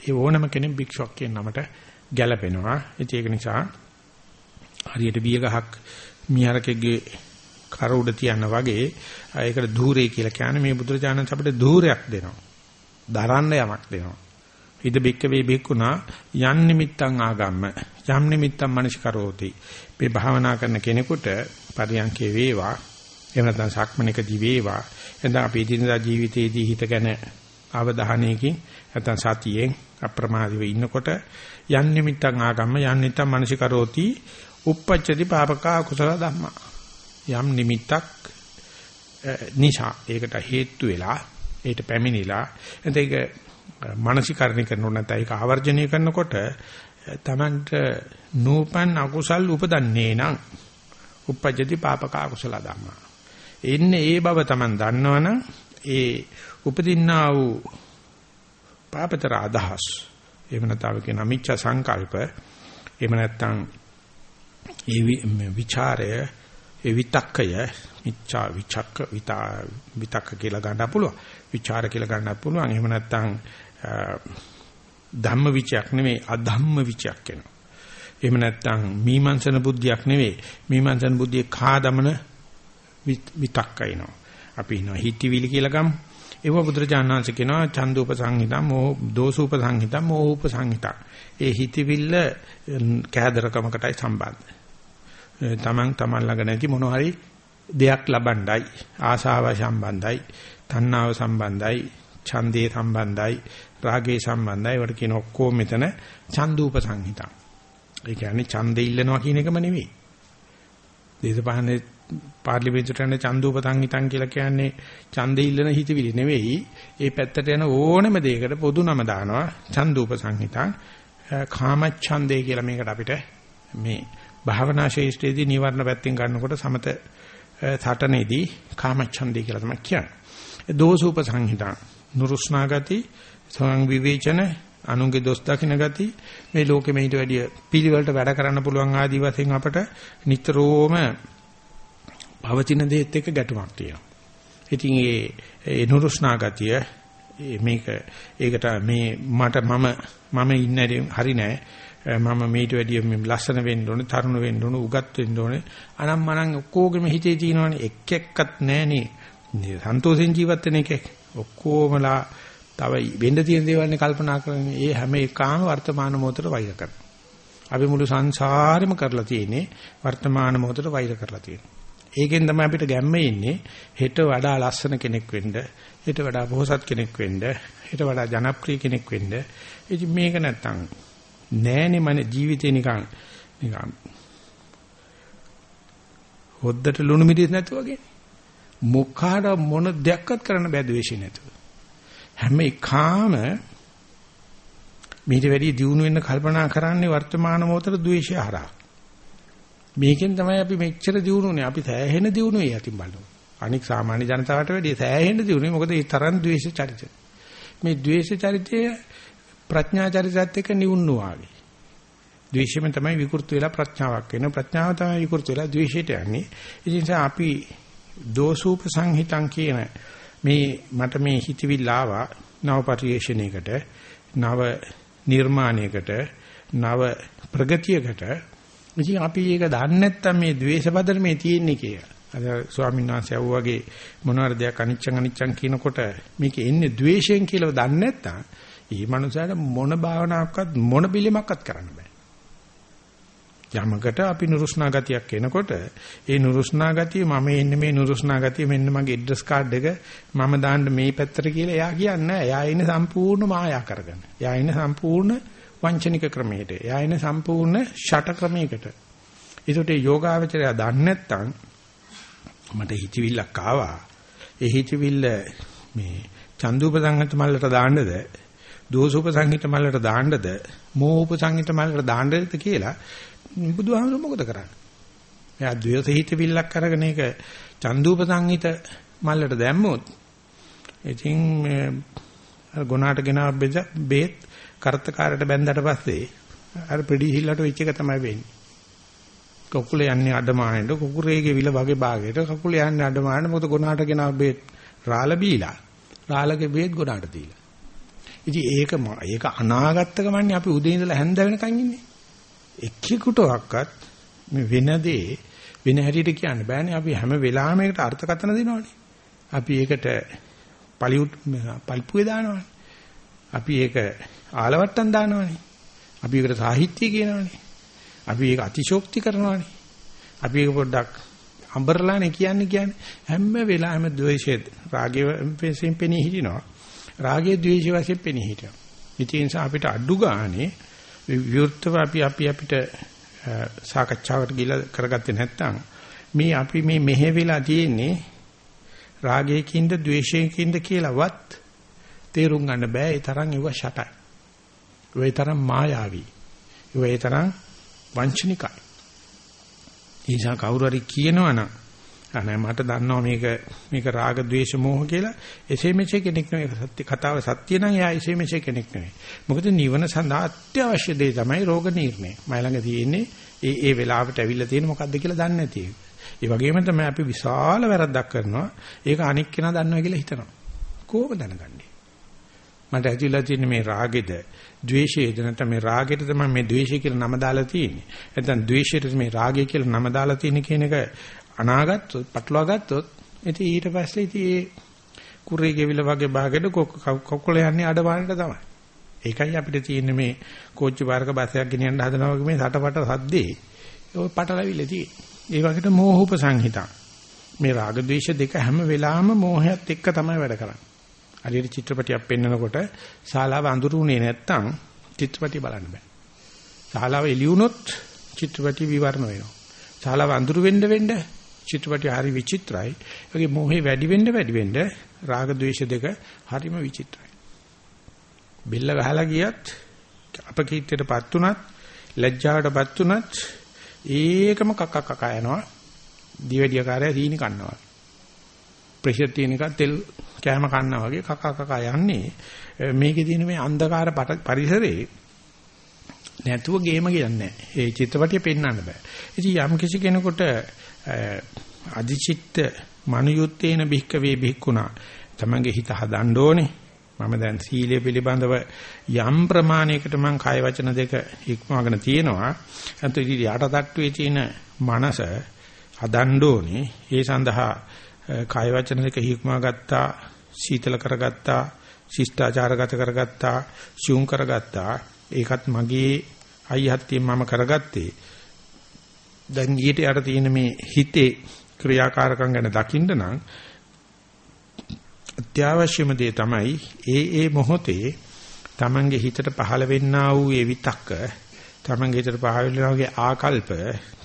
ඒ ඕනම කෙනෙක් භික්ෂුවක් කියන නමට ගැලපෙනවා. ඒක නිසා හරියට බිය ගහක් මියරකෙගේ කර උඩ තියන්න වගේ ඒකට ධූරේ කියලා කියන්නේ මේ බුදුරජාණන් අපිට ධූරයක් දෙනවා. දරන්න යමක් දෙනවා. ඉද බික්ක වේ බික්ුණා යන් නිමිත්තං ආගම්ම යම් නිමිත්තං මනසිකරෝති. මේ භාවනා කරන කෙනෙකුට පරියන්කේ වේවා එහෙම නැත්නම් සක්මණේකදී වේවා එතන අපි දිනදා ජීවිතයේදී හිත ගැන අවධානයකින් නැත්නම් සතියෙන් අප්‍රමාදීව ඉන්නකොට යන් නිමිත්තං ආගම්ම යන් නිමිත්තං මනසිකරෝති uppajjati papaka kusala dhamma යම් නිමිත්තක් නිසා ඒකට හේතු වෙලා ඒට පැමිණිලා එතන ඒක මානසිකරණය කරනොත් නැත්නම් ඒක ආවර්ජනය කරනකොට තමන්ට නූපන් අකුසල් උපදන්නේ නම් uppajjati papaka kusala dhamma එන්නේ ඒ බව තමන් දන්නවනම් ඒ උපදින්නා වූ පාපතර අදහස් එහෙම නැත්නම් කියන අමිච්ඡ සංකල්ප එහෙම නැත්නම් ඒ විචාරය ඒ විතක්කය මිච්ඡා විචක්ක විතා විතක්ක කියලා ගන්න පුළුවන්. විචාර කියලා ගන්න පුළුවන්. එහෙම නැත්නම් ධම්ම විචයක් නෙමෙයි අධම්ම විචයක් වෙනවා එහෙම නැත්නම් මීමන්සන බුද්ධියක් නෙවෙයි. මීමන්සන බුද්ධියේ කාදමන විතක්කයිනෝ අපි ඉනවා හිතවිලි කියලා ගමු. ඒව බුදුරජාණන් වහන්සේ කියනවා චන්දූප සංහිතා මෝහ දෝසූප සංහිතා මෝහූප සංහිතා ඒ හිතවිල්ල කෑදරකමකටයි සම්බන්ධ. තමන් තමන් ළඟ නැති මොන හරි දෙයක් ලබණ්ඩයි ආශාව සම්බන්ධයි. තණ්හාව සම්බන්ධයි ඡන්දේ සම්බන්ධයි රාගේ සම්බන්ධයි. වට කියන ඔක්කොම මෙතන ඡන්දූප සංහිතා. ඒ කියන්නේ ඡන්දේ ඉල්ලනවා කියන එකම නෙවෙයි. දේශපාලනේ පාර්ලිමේන්තුවට යන ඡන්දූප සංහිතං කියලා කියන්නේ ඡන්දේ ඉල්ලන හිතවිලි නෙවෙයි. ඒ පැත්තට යන ඕනම දෙයකට පොදු නම දානවා ඡන්දූප සංහිතං. කාමච්ඡන්දේ කියලා මේකට අපිට මේ භාවනා ශේෂ්ඨයේදී නිවර්ණ පැත්තෙන් ගන්නකොට සමත සටනේදී කාමච්ඡන්දේ කියලා තමයි කියන්නේ. දෝසූප සංහිතා නුරුස්නා ගති සං විවේචන අනුන්ගේ දොස් දකින්න ගති මේ ලෝකෙ මෙහිට වැඩිය පිළිවෙලට වැඩ කරන්න පුළුවන් ආදි වශයෙන් අපට නිතරම පවතින දේත් එක්ක ගැටුමක් තියෙනවා. ඉතින් ඒ ඒ නුරුස්නා ගතිය මේක ඒකට මේ මට මම මම ඉන්නේ හරි නෑ මම මේට වැඩිය ලස්සන වෙන්න ඕනේ, තරුණ වෙන්න ඕනේ, උගත් වෙන්න ඕනේ. අනම් මනම් ඔක්කොගෙම හිතේ තියෙනවනේ එක් එක්කත් නැහනේ. සන්තෝෂෙන් ජීවත් වෙන එකේ ඔක්කොමලා තව වෙන්න තියෙන දේවල්නේ කල්පනා කරන්නේ. ඒ හැම එකම වර්තමාන මොහොතට වෛර කරනවා. අපි මුළු සංසාරෙම කරලා තියෙන්නේ වර්තමාන මොහොතට වෛර කරලා තියෙනවා. ඒකෙන් තමයි අපිට ගැම්ම ඉන්නේ හෙට වඩා ලස්සන කෙනෙක් වෙන්න, හෙට වඩා බොහෝසත් කෙනෙක් වෙන්න, හෙට වඩා ජනප්‍රිය කෙනෙක් වෙන්න. ඉතින් මේක නැත්තම් නෑනේ මන ජීවිතේ නිකන් නිකන් හොද්දට ලුණු මිදිස් නැතුව වගේ මොකාට මොන දෙයක්වත් කරන්න බෑ ද්වේෂය නැතුව හැම එකාම මීට වැඩි දියුණු වෙන්න කල්පනා කරන්නේ වර්තමාන මොහොතේ ද්වේෂය හරහා මේකෙන් තමයි අපි මෙච්චර දියුණුනේ අපි සෑහෙන දියුණුවේ යතින් බලමු අනික සාමාන්‍ය ජනතාවට වැඩිය සෑහෙන දියුණුවේ මොකද ඒ තරම් ද්වේෂ චරිත මේ ද්වේෂ චරිතය ප්‍රඥා චරිතයත් එක්ක නිවුණු ආවේ. ද්වේෂයෙන් තමයි විකෘති වෙලා ප්‍රඥාවක් වෙන. ප්‍රඥාව තමයි විකෘති වෙලා ද්වේෂයට යන්නේ. ඒ නිසා අපි දෝසූප සංහිතං කියන මේ මට මේ හිතවිල්ල ආවා නව පරිේශණයකට නව නිර්මාණයකට නව ප්‍රගතියකට ඉතින් අපි ඒක දන්නේ නැත්තම් මේ ද්වේෂ පදරමේ තියෙන්නේ කියලා. අද ස්වාමීන් වහන්සේ වගේ මොනවාර දෙයක් අනිච්චං අනිච්චං කියනකොට මේක එන්නේ ද්වේෂයෙන් කියලා දන්නේ නැත්තම් ඒ මනුස්සයාට මොන භාවනාවක්වත් මොන පිළිමක්වත් කරන්න බෑ. යමකට අපි නුරුස්නා ගතියක් එනකොට ඒ නුරුස්නා ගතිය මම එන්නේ මේ නුරුස්නා ගතිය මෙන්න මගේ ඇඩ්‍රස් කාඩ් එක මම දාන්න මේ පැත්තට කියලා එයා කියන්නේ එයා ඉන්නේ සම්පූර්ණ මායා කරගෙන. එයා ඉන්නේ සම්පූර්ණ වංචනික ක්‍රමයකට. එයා ඉන්නේ සම්පූර්ණ ෂට ක්‍රමයකට. ඒකට යෝගාවචරය දන්නේ නැත්නම් මට හිතවිල්ලක් ආවා. ඒ හිතවිල්ල මේ චන්දුපසංගත මල්ලට දාන්නද දෝසුප සංහිත මල්ලට දාන්නද මෝහූප සංහිත මල්ලට දාන්නද කියලා බුදුහාමුදුරු මොකද කරන්නේ? එයා ද්වේෂ හිත විල්ලක් අරගෙන ඒක චන්දූප සංහිත මල්ලට දැම්මොත් ඉතින් ගුණාට ගෙන බේත් කරත්තකාරයට බැන්දට පස්සේ අර පිටි හිල්ලට වෙච්ච එක තමයි වෙන්නේ. කකුල යන්නේ අඩමාණයට කුකුරේගේ විල වගේ භාගයට කකුල යන්නේ අඩමාණයට මොකද ගුණාට ගෙන බේත් රාළ බීලා රාළගේ බේත් ගුණාට දීලා. ඉතින් ඒක ඒක අනාගත ගමන්නේ අපි උදේ ඉඳලා හැන්ද වෙනකන් ඉන්නේ. එක්කෙකුටවත් මේ වෙන දේ වෙන හැටියට කියන්න බෑනේ අපි හැම වෙලාවෙම ඒකට අර්ථකථන දෙනවනේ. අපි ඒකට පලියුත් පල්පුවේ දානවනේ. අපි ඒක ආලවට්ටම් දානවනේ. අපි ඒකට සාහිත්‍ය කියනවනේ. අපි ඒක අතිශෝක්ති කරනවනේ. අපි ඒක පොඩ්ඩක් අඹරලානේ කියන්නේ කියන්නේ හැම වෙලාවෙම ද්වේෂය රාගයේ වශයෙන් පෙනී හිටිනවා. රාගයේ ද්වේෂය වශයෙන් පෙනී හිටිනවා. ඉතින් ඒ නිසා අපිට අඩු ගානේ විවෘතව අපි අපි අපිට සාකච්ඡාවට ගිල කරගත්තේ නැත්නම් මේ අපි මේ මෙහෙ වෙලා තියෙන්නේ රාගයකින්ද ද්වේෂයකින්ද කියලාවත් තේරුම් ගන්න බෑ ඒ තරම් ඒව ෂටයි. ඒ තරම් මායාවී. ඒ තරම් වංචනිකයි. ඒ නිසා කවුරු හරි කියනවනම් නැහැ. මට දන්නවා මේක මේක රාග ద్వේෂ මෝහ කියලා. එසේ මෙසේ කෙනෙක් නෙවෙයි. සත්‍ය කතාව සත්‍ය නම් එයා එසේ මෙසේ කෙනෙක් නෙවෙයි. මොකද නිවන සඳහා අත්‍යවශ්‍ය දේ තමයි රෝග නිర్ణය. මයි ළඟ තියෙන්නේ ඒ ඒ වෙලාවට ඇවිල්ලා තියෙන මොකද්ද කියලා දන්නේ නැති ඒ වගේම තමයි අපි විශාල වැරද්දක් කරනවා. ඒක අනික් කෙනා දන්නවා කියලා හිතනවා. කොහොම දැනගන්නේ? මට ඇතිලා තියෙන මේ රාගෙද? ද්වේෂයේද නැත්නම් මේ රාගෙට තමයි මේ ද්වේෂය කියලා නම දාලා තියෙන්නේ. නැත්නම් ද්වේෂයට මේ රාගය කියලා නම දාලා තියෙන කියන එක අනාගත්තොත් පටලවා ගත්තොත් ඉතින් ඊට පස්සේ ඉතින් ඒ කුරේ ගෙවිල වගේ භාගෙට කොක්කොල යන්නේ අඩපාණට තමයි. ඒකයි අපිට තියෙන්නේ මේ කෝච්චි පාරක බස් එකක් ගෙනියන්න හදනවා වගේ මේ සටපට සද්දේ ඔය පටලවිල්ල තියෙන්නේ. ඒ වගේට මෝහූප සංහිතා. මේ රාග ద్వේෂ දෙක හැම වෙලාවෙම මෝහයත් එක්ක තමයි වැඩ කරන්නේ. හරියට චිත්‍රපටියක් පෙන්නකොට ශාලාව අඳුරුනේ නැත්තම් චිත්‍රපටිය බලන්න බෑ. ශාලාව එළියුනොත් චිත්‍රපටිය විවරණ වෙනවා. ශාලාව අඳුරු වෙන්න වෙන්න චිත්‍රපටි හරි විචිත්‍රයි. ඒකේ මොහේ වැඩි වෙන්න වැඩි වෙන්න රාග ద్వේෂ දෙක හරිම විචිත්‍රයි. බෙල්ල ගහලා ගියත් අපකීර්තියටපත් උනත් ලැජ්ජාවටපත් උනත් ඒකම කක්ක කක යනවා. දිවැඩියකාරය දීනි කන්නවා. ප්‍රෙෂර් තියෙන එක තෙල් කෑම කන්නා වගේ කක කක යන්නේ මේකේ තියෙන මේ අන්ධකාර පරිසරේ නැතුව ගේම කියන්නේ ඒ චිත්‍රපටිය පෙන්වන්න බෑ. ඉතින් යම් කිසි කෙනෙකුට අදිචිත්ත මනුයුත්තේන භික්කවේ භික්ුණා තමන්ගේ හිත හදන්න ඕනේ. මම දැන් සීලය පිළිබඳව යම් ප්‍රමාණයකට මං කය වචන දෙක ඉක්මවගෙන තියෙනවා. අන්ත ඉතින් යටටට්ටුවේ තියෙන මනස හදන්න ඕනේ. ඒ සඳහා කය වචන දෙක ඉක්මවා ගත්තා, සීතල කරගත්තා, ශිෂ්ටාචාරගත කරගත්තා, ශුම් කරගත්තා. ඒකත් මගේ අයිහත්තියෙන් මම කරගත්තේ. දැන් ඊට යට තියෙන මේ හිතේ ක්‍රියාකාරකම් ගැන දකින්න නම් අත්‍යවශ්‍යම දේ තමයි ඒ ඒ මොහොතේ Tamange හිතට පහළ වෙන්නා වූ ඒ විතක්ක Tamange හිතට පහළ වෙනා වූ ආකල්ප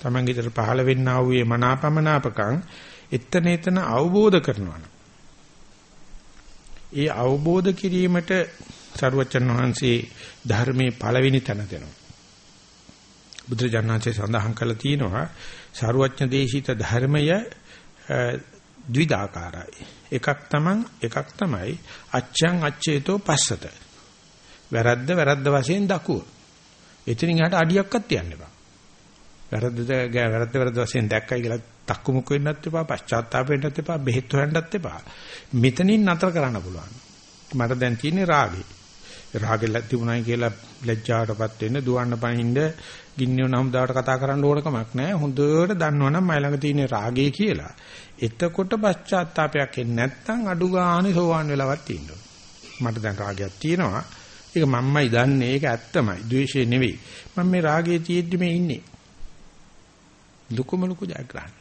Tamange හිතට පහළ වෙන්නා වූ ඒ මනාපමනාපකම් එතන එතන අවබෝධ කරනවා ඒ අවබෝධ කිරීමට සරුවචන් වහන්සේ ධර්මයේ පළවෙනි තැන දෙනවා බුදුරජාණන්සේ සඳහන් කළා තියෙනවා සරුවඥ දේශිත ධර්මය ද්විදාකාරයි. එකක් තමන් එකක් තමයි අච්ඡං අච්ඡේතෝ පස්සත. වැරද්ද වැරද්ද වශයෙන් දකුව. එතනින් එහාට අඩියක්වත් තියන්න එපා. වැරද්ද වැරද්ද වැරද්ද වශයෙන් දැක්කයි කියලා තක්කු මුක් වෙන්නත් එපා, පශ්චාත්තාප වෙන්නත් එපා, බෙහෙත් හොයන්නත් එපා. මෙතනින් නතර කරන්න පුළුවන්. මට දැන් තියෙන්නේ රාගය. රාගෙල තිබුණයි කියලා ලැජ්ජාවටපත් වෙන්න දුවන්න පනින්න ගින්නේ නම් දාවට කතා කරන්න ඕන කමක් නැහැ. හොඳට දන්නවනම් මයි ළඟ තියෙන රාගය කියලා. එතකොට පශ්චාත්තාවයක් එන්නේ නැත්නම් අඩු ගානේ සෝවන් වෙලවත් තියෙනවා. මට දැන් රාගයක් තියෙනවා. ඒක මම්මයි දන්නේ. ඒක ඇත්තමයි. ද්වේෂය නෙවෙයි. මම මේ රාගයේ තියෙද්දි මේ ඉන්නේ. ලුකුම ලුකු ජයග්‍රහණ.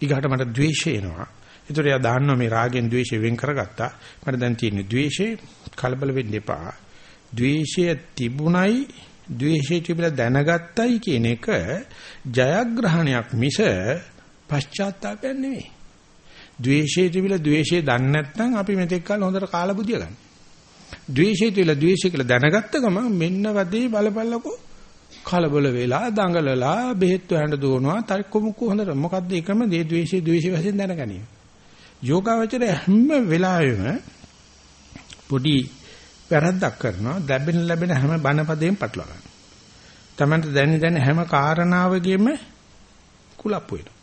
ඊගාට මට ද්වේෂය එනවා. ඒතර එයා දාන්නවා මේ රාගෙන් ද්වේෂය වෙන් කරගත්තා. මට දැන් තියෙන්නේ ද්වේෂේ කලබල වෙන්න එපා. ද්වේෂය තිබුණයි ද්වේෂය තිබිලා දැනගත්තයි කියන එක ජයග්‍රහණයක් මිස පශ්චාත්තාපයක් නෙවෙයි. ද්වේෂය තිබිලා ද්වේෂය දන්නේ නැත්නම් අපි මෙතෙක් කල හොඳට කාලා බුදිය ගන්න. ද්වේෂය තිබිලා ද්වේෂය කියලා දැනගත්ත ගමන් මෙන්න වදේ බලපල්ලකෝ කලබල වෙලා දඟලලා බෙහෙත් හොයන්න දුවනවා තරකොමුකු හොඳට මොකද්ද එකම දේ ද්වේෂය ද්වේෂය වශයෙන් දැනගනිමු. යෝගාවචරය හැම වෙලාවෙම පොඩි වැරද්දක් කරනවා ලැබෙන ලැබෙන හැම බණපදයෙන් පටලවා ගන්න. Tamanට දැන දැන හැම කාරණාවකෙම කුලප්පු වෙනවා.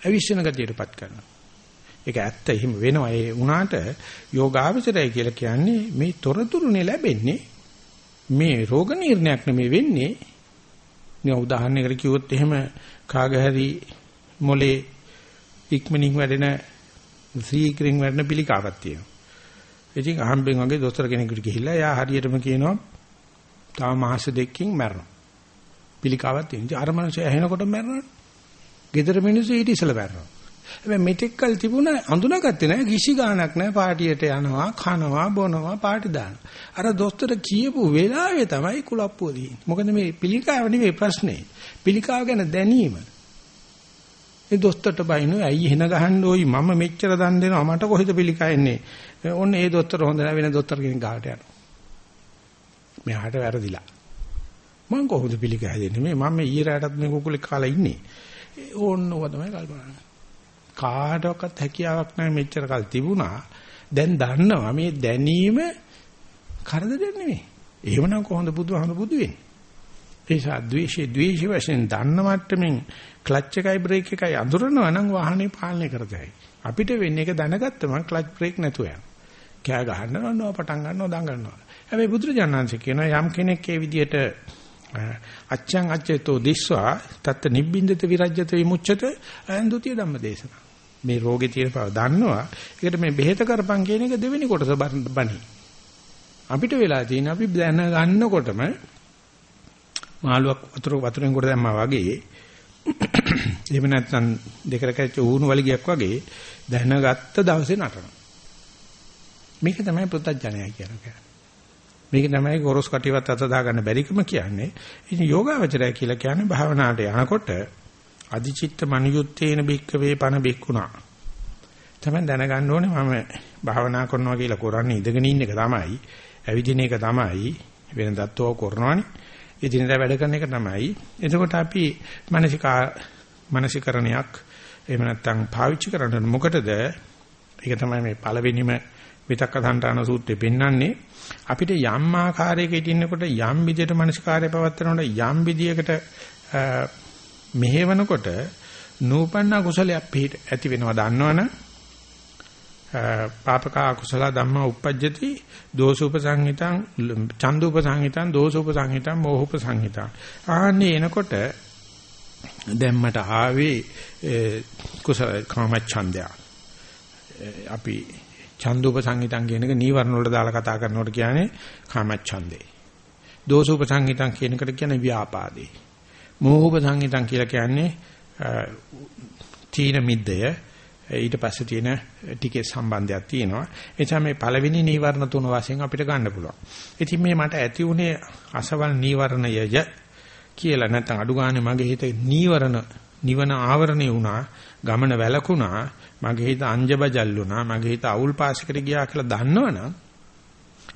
අවිශ්වන ගතියටපත් කරනවා. ඒක ඇත්ත එහෙම වෙනවා. ඒ වුණාට යෝගාවචරය කියලා කියන්නේ මේ තොරතුරුනේ ලැබෙන්නේ මේ රෝග නිర్ణයක් නෙමෙයි වෙන්නේ. නිකන් උදාහරණයකට කිව්වොත් එහෙම කාගහරි මොලේ ඉක්මනින් වැඩෙන සීක්‍රින් වැඩෙන පිළිකාවක් තියෙනවා. ඉතින් අහම්බෙන් වගේ දොස්තර කෙනෙකුට ගිහිල්ලා එයා හරියටම කියනවා තව මාස දෙකකින් මැරෙනවා. පිළිකාවක් තියෙනවා. අර මනුස්සය ඇහෙනකොට මැරෙනවා. gedara මිනිස්සු ඊට ඉස්සලා මැරෙනවා. හැබැයි මෙතෙක් කල් තිබුණ අඳුනගත්තේ නැහැ කිසි ගාණක් නැහැ පාටියට යනවා කනවා බොනවා පාටි දානවා. අර දොස්තර කියපු වෙලාවේ තමයි කුලප්පුව දෙන්නේ. මොකද මේ පිළිකාව නෙවෙයි ප්‍රශ්නේ. පිළිකාව ගැන දැනීම. ඒ දොස්තරට බයිනෝ ඇයි එහෙන ගහන්න ඕයි මම මෙච්චර දන් දෙනවා මට කොහෙද පිළිකා එන්නේ. ඔන්න ඒ දොස්තර හොඳ නැහැ වෙන දොස්තර කෙනෙක් ගාවට යනවා. මෙයාට වැරදිලා. මං කොහොමද පිළිකා හැදෙන්නේ මේ මම ඊයේ රාටත් මේ කුකුලේ කාලා ඉන්නේ. ඕන්න ඔය තමයි කල්පනා කාටවත් හැකියාවක් නැහැ මෙච්චර කල් තිබුණා. දැන් දන්නවා මේ දැනීම කරදරයක් නෙමෙයි. එහෙමනම් කොහොමද බුදුහාමුදුරු බුදු වෙන්නේ? ඒ නිසා ද්වේෂේ ද්වේෂ වශයෙන් දන්න මට්ටමින් ක්ලච් එකයි බ්‍රේක් එකයි අඳුරනවා නම් වාහනේ පාලනය කරතයි. අපිට වෙන්නේ ඒක දැනගත්තම ක්ලච් බ්‍රේක් නැතුව යනවා. කෑ ගහනවා පටන් ගන්නවා දඟලනවා. හැබැයි බුදුරජාණන්සේ කියන යම් කෙනෙක් ඒ විදිහට අච්ඡං අච්චේතෝ දිස්වා තත් නිබ්බින්දත විරජ්‍යත විමුච්ඡත අයන්දුතිය ධම්මදේශන. මේ රෝගේ තියෙන බව දන්නවා. ඒකට මේ බෙහෙත කරපන් කියන එක දෙවෙනි කොටස බණි. අපිට වෙලා තියෙන අපි දැන ගන්නකොටම මාළුවක් වතුර වතුරෙන් කොට දැම්මා වගේ එහෙම නැත්නම් දෙකට කැච්ච ඌණු වලිගයක් වගේ දැනගත්ත දවසේ නටනවා. මේක තමයි පුත්තජනය කියන්නේ. මේක තමයි ගොරොස් කටිවත් අත දාගන්න බැරිකම කියන්නේ. ඉතින් යෝගාවචරය කියලා කියන්නේ භාවනාවට යනකොට අදිචිත්ත මනියුත්තේන බික්කවේ පන බික්කුණා. තමයි දැනගන්න ඕනේ මම භාවනා කරනවා කියලා කරන්නේ ඉඳගෙන ඉන්න එක තමයි. ඇවිදින එක තමයි. වෙන දත්තෝ කරනවනේ. එදිනෙදා වැඩ කරන එක තමයි. එතකොට අපි මානසිකා මානසිකරණයක් එහෙම නැත්නම් පාවිච්චි කරන්න මොකටද? ඒක තමයි මේ පළවෙනිම විතක්ක සම්ඨාන සූත්‍රයේ පෙන්වන්නේ අපිට යම් ආකාරයකට ඉන්නකොට යම් විදියට මානසිකාරය පවත්වනකොට යම් විදියකට මෙහෙවනකොට නූපන්න කුසලයක් පිට ඇති වෙනවා දන්නවනේ පාපක අකුසල ධම්මා uppajjati දෝසූප සංහිතං චන්දුප සංහිතං දෝසූප සංහිතං මෝහූප සංහිතං ආන්නේ එනකොට දැම්මට ආවේ කුසල කාමච්ඡන්දය අපි චන්දුප සංහිතං කියන එක නීවරණ වලට දාලා කතා කරනකොට කියන්නේ කාමච්ඡන්දේ දෝසූප සංහිතං කියන එකට කියන්නේ ව්‍යාපාදේ මෝහූප සංහිතං කියලා කියන්නේ තීන මිද්දය ඊට පස්සේ තියෙන ටිකේ සම්බන්ධයක් තියෙනවා. ඒ නිසා මේ පළවෙනි නීවරණ තුන වශයෙන් අපිට ගන්න පුළුවන්. ඉතින් මේ මට ඇති උනේ අසවල් නීවරණයය කියලා නැත්නම් අඩු ගානේ මගේ හිත නීවරණ නිවන ආවරණේ වුණා, ගමන වැළකුණා, මගේ හිත අංජබජල් වුණා, මගේ හිත අවුල් පාසයකට ගියා කියලා දන්නවනම්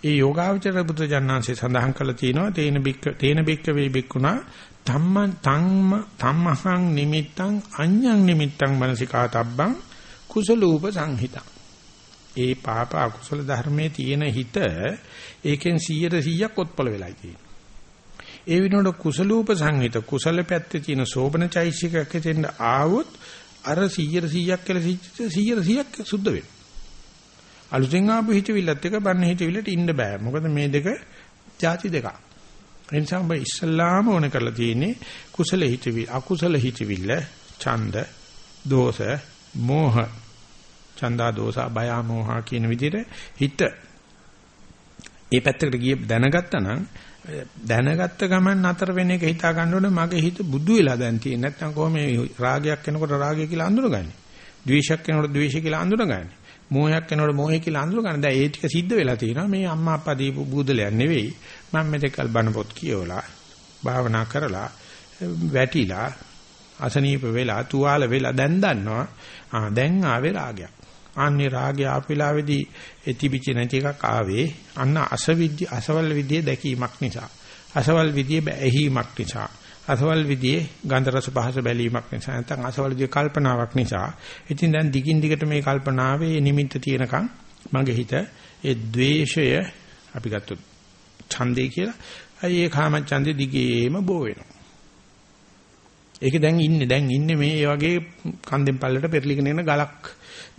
ඒ යෝගාවචර බුද්ධ ජානන්සේ සඳහන් කළා තියෙනවා තේන බික්ක තේන බික්ක වේ බික්කුණා තම්ම තම්ම තම්මහං නිමිත්තං අඤ්ඤං නිමිත්තං මනසිකා තබ්බං කුසලූප සංහිතා. ඒ පාප අකුසල ධර්මයේ තියෙන හිත ඒකෙන් 100%ක් ඔත්පල වෙලයි තියෙන්නේ. ඒ විනෝඩ කුසලූප සංහිත කුසල පැත්තේ තියෙන සෝබන චෛසිකයක් හිතෙන් ආවොත් අර 100%ක් කියලා 100%ක් සුද්ධ වෙනවා. අලුතෙන් ආපු හිතවිල්ලත් එක බන්න හිතවිල්ලට ඉන්න බෑ. මොකද මේ දෙක ಜಾති දෙකක්. ඒ නිසා ඔබ ඉස්සල්ලාම ඕන කරලා තියෙන්නේ කුසල හිතවිල්ල, අකුසල හිතවිල්ල, ඡන්ද, දෝෂ, මෝහ චන්දා දෝස බය මෝහා කියන විදිහට හිත ඒ පැත්තකට ගිය දැනගත්තා නම් දැනගත්ත ගමන් අතර වෙන එක හිතා ගන්න ඕනේ. මගේ හිත බුදු වෙලා දැන් තියෙන්නේ. නැත්නම් කොහොම මේ රාගයක් එනකොට රාගය කියලා අඳුරගන්නේ? ද්වේෂයක් එනකොට ද්වේෂය කියලා අඳුරගන්නේ? මෝහයක් එනකොට මෝහය කියලා අඳුරගන්නේ? දැන් ඒ ටික සිද්ධ වෙලා තියෙනවා. මේ අම්මා අප්පා දීපු බුදලයක් නෙවෙයි. මම මෙතකල් බණ පොත් කියවලා භාවනා කරලා වැටිලා අසනීප වෙලා තුවාල වෙලා දැන් දන්නවා. ආ දැන් ආවේ රාගයක්. ආන්නේ රාගය ආපිලාවේදී එතිබිච නැති එකක් ආවේ. අන්න අසවිද්‍ය අසවල් විදියේ දැකීමක් නිසා. අසවල් විදියේ බැහැීමක් නිසා. අසවල් විදියේ ගන්ධ රස පහස බැලීමක් නිසා. නැත්නම් අසවල් විදියේ කල්පනාවක් නිසා. ඉතින් දැන් දිගින් දිගට මේ කල්පනාවේ නිමිත්ත තියෙනකන් මගේ හිත ඒ द्वේෂය අපි ගත්තොත් ඡන්දේ කියලා. අයි ඒ කාම ඡන්දේ දිගේම බෝ වෙනවා. ඒක දැන් ඉන්නේ. දැන් ඉන්නේ මේ වගේ කන්දෙන් පල්ලට පෙරලිගෙන එන ගලක්.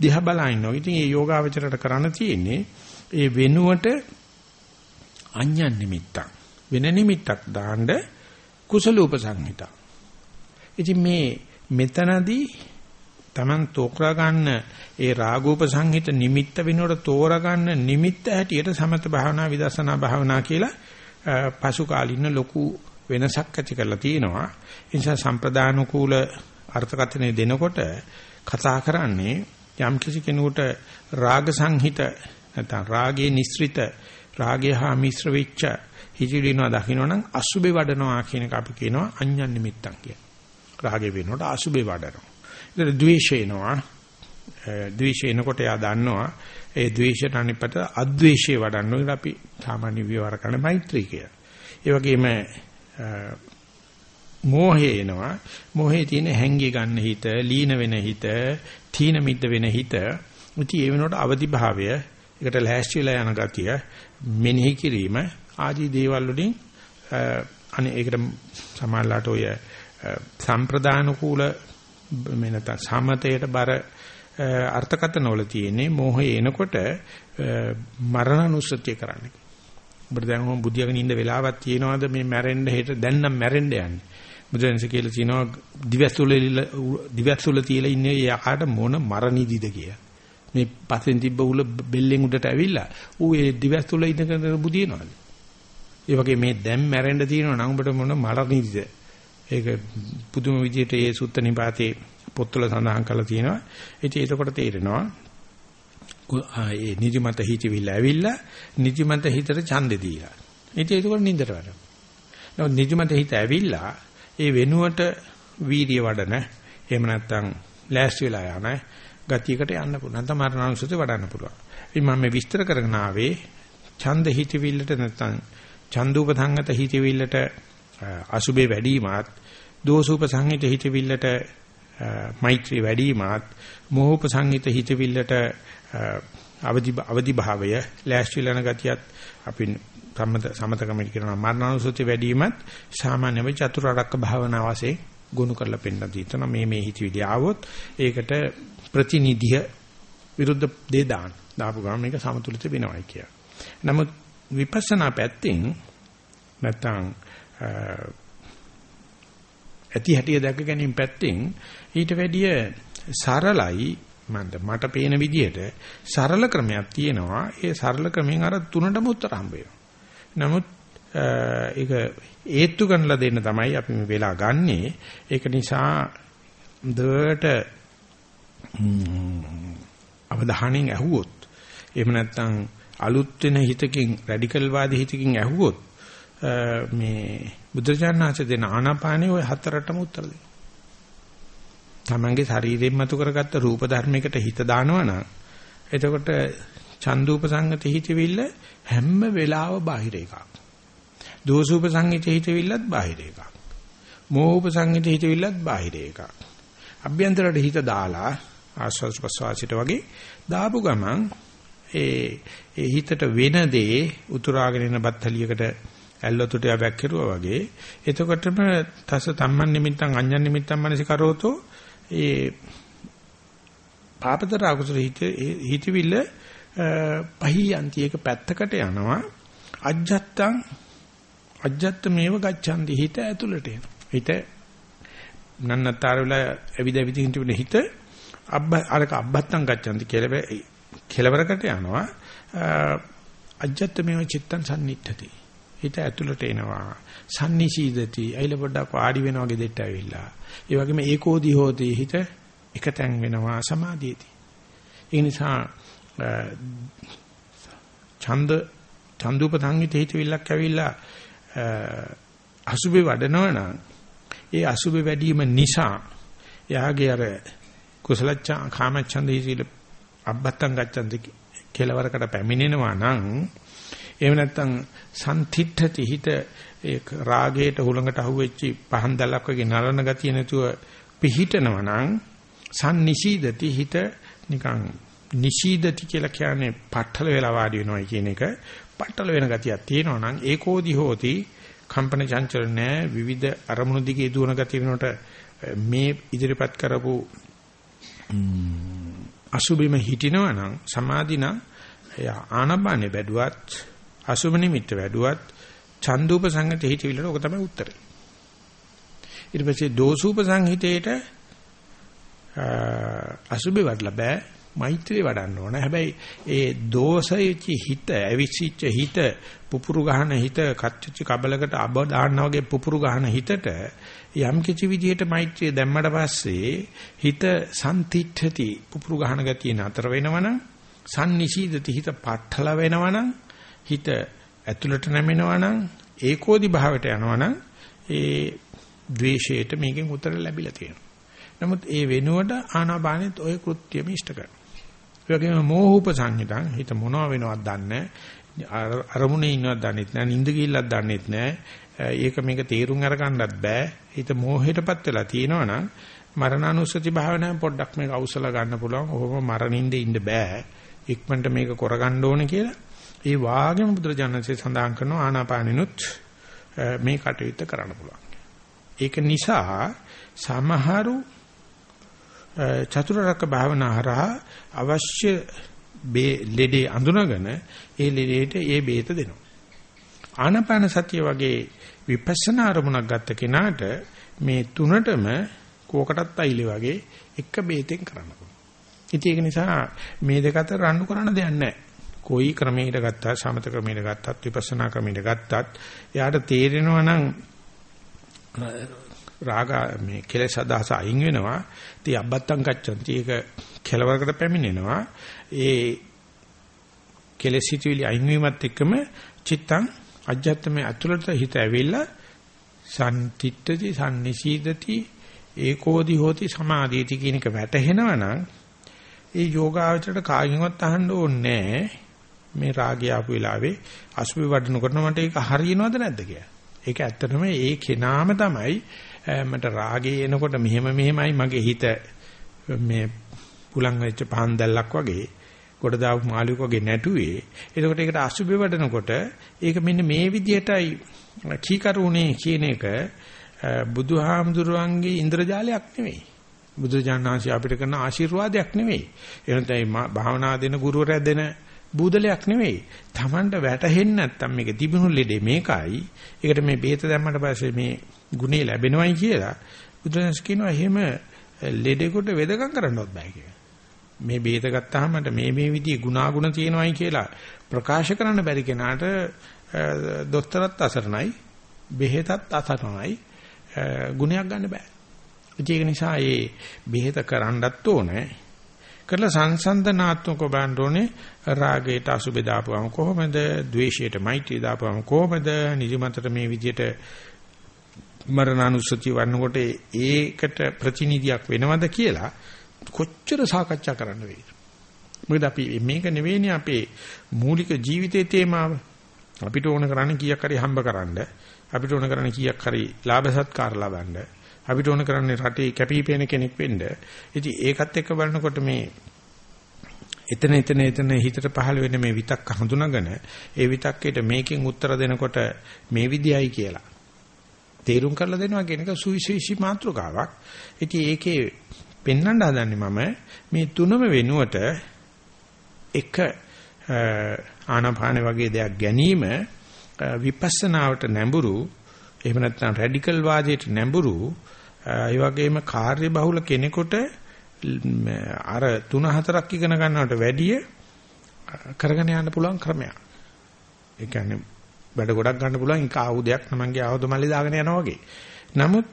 දිහා බලා ඉන්නවා. ඉතින් මේ යෝගාවචරයට කරන්න තියෙන්නේ ඒ වෙනුවට අඤ්ඤන් නිමිත්තක් වෙන නිමිත්තක් දාන්න කුසල උපසංහිතා. ඉතින් මේ මෙතනදී Taman තෝකරා ගන්න ඒ රාගෝප සංහිත නිමිත්ත වෙනකොට තෝරා ගන්න නිමිත්ත හැටියට සමත භාවනා විදර්ශනා භාවනා කියලා පසු කාලින ලොකු වෙනසක් ඇති කරලා තියෙනවා. ඒ නිසා සම්ප්‍රදානුකූල අර්ථකථනය දෙනකොට කතා කරන්නේ යම් කිසි කෙනෙකුට රාග සංහිත නැත්නම් රාගයේ නිස්ෘත රාගය හා මිශ්‍ර වෙච්ච හිතිලිනවා දකින්නනම් අසුබේ වඩනවා කියන එක අපි කියනවා අඤ්ඤන් නිමිත්තක් කියලා. රාගේ වෙනකොට අසුබේ වඩනවා. ඒතර ද්වේෂය එනවා. ද්වේෂය එනකොට එයා දන්නවා ඒ ද්වේෂයට අනිපත අද්වේෂය වඩන්න ඕනේ අපි සාමාන්‍ය විවර කරන මෛත්‍රී කියලා. ඒ වගේම මෝහය එනවා. මෝහයේ තියෙන හැංගි ගන්න හිත, ලීන වෙන හිත, තීන මිද්ද වෙන හිත. ඉතින් ඒ වෙනකොට අවදි භාවය, ඒකට ලෑස්ති වෙලා යන ගතිය, මෙනෙහි කිරීම ආදී දේවල් වලින් අනේ ඒකට සමානලාට ඔය සම්ප්‍රදාන කූල මේ නැත්නම් සමතයට බර අර්ථකථන වල තියෙන්නේ මෝහය එනකොට මරණනුස්සතිය කරන්න. ඔබට දැන් මොම් බුද්ධියගෙන ඉන්න වෙලාවක් තියෙනවද මේ මැරෙන්න හෙට දැන් නම් මැරෙන්න යන්නේ. බුදුන්සේ කියලා කියනවා දිවැස්සුල දිවැස්සුල තියලා ඉන්නේ යකාට මොන මරණිදිද කියලා. මේ පස්සෙන් තිබ්බ උල බෙල්ලෙන් උඩට ඇවිල්ලා ඌ ඒ දිවැස්සුල ඉඳගෙන බුදිනවද? ඒ වගේ මේ දැන් මැරෙන්න තියෙනවා නම් ඔබට මොන මරණිදිද? ඒක පුදුම විදිහට ඒ සුත්ත නිපාතේ පොත්වල සඳහන් කරලා තියෙනවා. ඉතින් ඒකකොට තේරෙනවා ඒ නිදිමත හිතවිල්ල ඇවිල්ලා නිදිමත හිතට ඡන්දේ දීලා. ඉතින් ඒකකොට නින්දට වැටෙනවා. නමුත් නිදිමත හිත ඇවිල්ලා ඒ වෙනුවට වීර්ය වඩන එහෙම නැත්නම් ලෑස්ති වෙලා යන ගතියකට යන්න පුළුවන්. නැත්නම් මරණානුසුති වඩන්න පුළුවන්. ඉතින් මම මේ විස්තර කරගෙන ආවේ ඡන්ද හිතවිල්ලට නැත්නම් ඡන්දූපසංගත හිතවිල්ලට අසුබේ වැඩිමත් දෝසූප සංහිත හිතවිල්ලට මෛත්‍රී වැඩිමත් මෝහූප සංහිත හිතවිල්ලට අවදි අවදි භාවය ලෑස්තිලන ගතියත් අපි සම්මත සමතකම කියනවා මරණානුසුති වැඩිමත් සාමාන්‍යව චතුරාර්යක භාවනා වශයෙන් ගොනු කරලා පෙන්නන දීතන මේ මේ හිතවිලි ආවොත් ඒකට ප්‍රතිනිධිය විරුද්ධ දේ දාන දාපු ගමන් මේක සමතුලිත වෙනවයි කිය. නමුත් විපස්සනා පැත්තෙන් නැත්තම් ඇති හැටිය දැක ගැනීම පැත්තෙන් ඊට වැඩිය සරලයි මන්ද. මට පේන විදිහට සරල ක්‍රමයක් තියෙනවා. ඒ සරල ක්‍රමෙන් අර තුනටම උත්තර හම්බ නමුත් ඒක ඒත්තු කරනලා දෙන්න තමයි අපි මේ වෙලා ගන්නෙ ඒක නිසා දවට අවධානයෙන් ඇහුවොත් එහෙම නැත්නම් අලුත් වෙන හිතකින් රැඩිකල් වාදී හිතකින් ඇහුවොත් මේ බුද්ධචානන්සේ දෙන ආනාපානේ ওই හතරටම උත්තර දෙනවා. තමන්ගේ ශරීරයෙන් මතු කරගත්ත රූප ධර්මයකට හිත දානවනම් එතකොට චන්දූප සංගති හිතවිල්ල හැම වෙලාව බාහිර එකක්. දෝසූප සංගති හිතවිල්ලත් බාහිර එකක්. මෝහූප සංගති හිතවිල්ලත් බාහිර එකක්. අභ්‍යන්තරයට හිත දාලා ආස්වාස් ප්‍රසවාසිත වගේ දාපු ගමන් ඒ ඒ හිතට වෙන දේ උතුරාගෙන යන බත්තලියකට ඇල්ලොතුට යබැක් කෙරුවා වගේ එතකොටම තස තම්මන් නිමිත්තන් අඤ්ඤන් නිමිත්තන් මනසි කරෝතෝ ඒ පාපතර අකුසල හිත හිතවිල්ල පහියන්ති එක පැත්තකට යනවා අජ්ජත්තං අජ්ජත්ත මේව ගච්ඡන්ති හිත ඇතුළට එනවා හිත නන්නතර වෙලා ඇවිද ඇවිද හිටින හිත අබ්බ අරක අබ්බත්තං ගච්ඡන්ති කියලා කෙලවරකට යනවා අජ්ජත්ත මේව චිත්තං සම්නිට්ඨති හිත ඇතුළට එනවා. සන්නිසීදති. අයිල පොඩ්ඩක් වාඩි වෙනවා ගෙදෙට්ට ඇවිල්ලා. ඒ වගේම ඒකෝදි හෝති හිත එකතෙන් වෙනවා සමාධියදී. ඒ නිසා ඡන්ද ඡන්දුප සංගීත හිතවිල්ලක් ඇවිල්ලා අසුබේ වඩනවා නම් ඒ අසුබේ වැඩිම නිසා එයාගේ අර කුසල කාමච්ඡන්ද හිතිල අබ්බත්තං ගච්ඡන්ති කෙලවරකට පැමිණෙනවා නම් එහෙම නැත්නම් සන්තිත්ථති හිත ඒ රාගයට හුලඟට අහුවෙච්ච පහන් දැලක් වගේ නරන ගතිය නැතුව පිහිටනවා නම් සන්නිශීදති හිත නිකන් නිශීදති කියලා කියන්නේ පටල වෙලා වාඩි වෙනවයි කියන එක. පටල වෙන ගතියක් තියෙනවා නම් ඒකෝදි හෝති කම්පන චංචල නැහැ විවිධ අරමුණු දිගේ දුවන ගතිය වෙනකොට මේ ඉදිරිපත් කරපු අසුබිම හිටිනවා නම් සමාධින ආනපානෙ වැඩුවත් අසුබ නිමිත්ත වැඩුවත් චන්දූප සංගතේ හිටවිලට ඕක තමයි උත්තරේ. ඊට පස්සේ දෝසූප සංහිතේට අසුබේ වඩලා බෑ. මෛත්‍රිය වඩන්න ඕන. හැබැයි ඒ දෝෂයෙච්ච හිත, ඇවිසිච්ච හිත, පුපුරු ගහන හිත, කච්චච්ච කබලකට අබ දාන්නා වගේ පුපුරු ගහන හිතට යම් කිසි විදිහට මෛත්‍රිය දැම්මට පස්සේ හිත සම්තිත්‍ඨති පුපුරු ගහන ගතිය නතර වෙනවනම් සම්නිශීදති හිත පටල වෙනවනම් හිත ඇතුළට නැමෙනවනම් ඒකෝදි භාවයට යනවනම් ඒ ද්වේෂයට මේකෙන් උත්තර ලැබිලා තියෙනවා. නමුත් ඒ වෙනුවට ආනාපානෙත් ওই කෘත්‍යම ඉෂ්ට කරනවා. ඒ වගේම මෝහූප සංහිතං හිත මොනව වෙනවද දන්නේ අරමුණේ ඉන්නවද දන්නෙත් නෑ නිින්ද ගිල්ලක් දන්නෙත් නෑ ඒක මේක තීරුම් අරගන්නත් බෑ. හිත මෝහයටපත් වෙලා තියෙනවනම් මරණානුස්සති භාවනාවෙන් පොඩ්ඩක් මේක අවසල ගන්න පුළුවන්. ඔහොම මරණින්ද ඉන්න බෑ. ඉක්මනට මේක කරගන්න ඕනේ කියලා ඒ වාගේම බුදුරජාණන්සේ සඳහන් කරනවා ආනාපානිනුත් මේ කටයුත්ත කරන්න පුළුවන් ඒක නිසා සමහරු චතුරාර්යක භාවනා හරහා අවශ්‍ය ලෙඩේ අඳුනගෙන ඒ ලෙඩේට ඒ බේත දෙනවා. ආනාපාන සතිය වගේ විපස්සනා අරමුණක් ගත්ත කෙනාට මේ තුනටම කෝකටත් අයිලේ වගේ එක බේතෙන් කරන්න පුළුවන්. ඉතින් ඒක නිසා මේ දෙක අතර රණ්ඩු කරන්න දෙයක් නැහැ. කොයි ක්‍රමයකට ගත්තත් සමත ක්‍රමයකට ගත්තත් විපස්සනා ක්‍රමයකට ගත්තත් එයාට තේරෙනවා නම් රාග මේ කෙලෙස් අදහස අයින් වෙනවා. ඉතින් අබ්බත්තං කච්චන්ති ඒක කෙලවරකට පැමිණෙනවා. ඒ කෙලෙස් හිතවිලි අයින් වීමත් එක්කම චිත්තං අජ්ජත්මේ අතුලට හිත ඇවිල්ලා සම්තිත්‍ත්‍ති සම්නිසීදති ඒකෝදි හෝති සමාධියති කියන එක වැටහෙනවා නම් ඒ යෝගාවචරයට කාගෙන්වත් අහන්න ඕනේ මේ රාගය ආපු වෙලාවේ අසුභ වඩනකොට මට ඒක හරියනවද නැද්ද කියලා. ඒක ඇත්තටම ඒ කෙනාම තමයි මට රාගේ එනකොට මෙහෙම මෙහෙමයි මගේ හිත මේ පුලං වෙච්ච පහන් දැල්ලක් වගේ කොට දාපු මාළුවෙක් වගේ නැටුවේ. එතකොට ඒකට අසුබේ වඩනකොට ඒක මෙන්න මේ විදිහටයි කීකරුණේ කියන එක බුදුහාමුදුරුවන්ගේ ඉන්ද්‍රජාලයක් නෙවෙයි. බුදුජානනාංශي අපිට කරන ආශිර්වාදයක් නෙවෙයි. එනතයි භාවනා දෙන ගුරුවරයා දෙන බූදලයක් නෙවෙයි. Tamanට වැටහෙන්නේ නැත්තම් මේක තිබුණු ලෙඩේ මේකයි. ඒකට මේ බේත දැම්මට පස්සේ මේ ගුණේ ලැබෙනවයි කියලා බුදුරජාණන් කියනවා එහෙම ලෙඩේකට වෙදකම් කරන්නවත් බෑ කියලා. මේ බේත ගත්තාම මට මේ මේ විදිහේ ගුණාගුණ තියෙනවයි කියලා ප්‍රකාශ කරන්න බැරි කෙනාට දොස්තරත් අසරණයි බෙහෙතත් අසරණයි ගුණයක් ගන්න බෑ. ඒක නිසා මේ බෙහෙත කරන්නත් ඕනේ කරලා සංසන්දනාත්මකව බලන්න ඕනේ රාගයට අසුබේ දාපුවම කොහොමද ද්වේෂයට මෛත්‍රිය දාපුවම කොහොමද නිදිමතට මේ විදියට මරණානුස්සතිය වන්නකොට ඒකට ප්‍රතිනිධියක් වෙනවද කියලා කොච්චර සාකච්ඡා කරන්න වෙයිද? මොකද අපි මේක නෙවෙයිනේ අපේ මූලික ජීවිතයේ තේමාව. අපිට ඕන කරන්නේ කීයක් හරි හම්බ කරන්න අපිට ඕන කරන්නේ කීයක් හරි ලාභ සත්කාර ලබන්න අපිට ඕන කරන්නේ රටේ කැපිපෙන කෙනෙක් වෙන්න. ඉතින් ඒකත් එක්ක බලනකොට මේ එතන එතන එතන හිතට පහළ වෙන මේ විතක්ක හඳුනාගෙන ඒ විතක්කේට මේකෙන් උත්තර දෙනකොට මේ විදියයි කියලා. තේරුම් කරලා දෙනවා කියන එක සුවිශේෂී මාතෘකාවක්. ඉතින් ඒකේ පෙන්වන්න හදන්නේ මම මේ තුනම වෙනුවට එක ආනාපාන වගේ දෙයක් ගැනීම විපස්සනාවට නැඹුරු එහෙම නැත්නම් රැඩිකල් වාදයට නැඹුරු ඒ වගේම කාර්ය බහුල කෙනෙකුට අර තුන හතරක් ඉගෙන ගන්නවට වැඩිය කරගෙන යන්න පුළුවන් ක්‍රමයක්. ඒ කියන්නේ වැඩ ගොඩක් ගන්න පුළුවන් එක ආයුධයක් තමන්ගේ ආයුධ මල්ලේ දාගෙන යනවා වගේ. නමුත්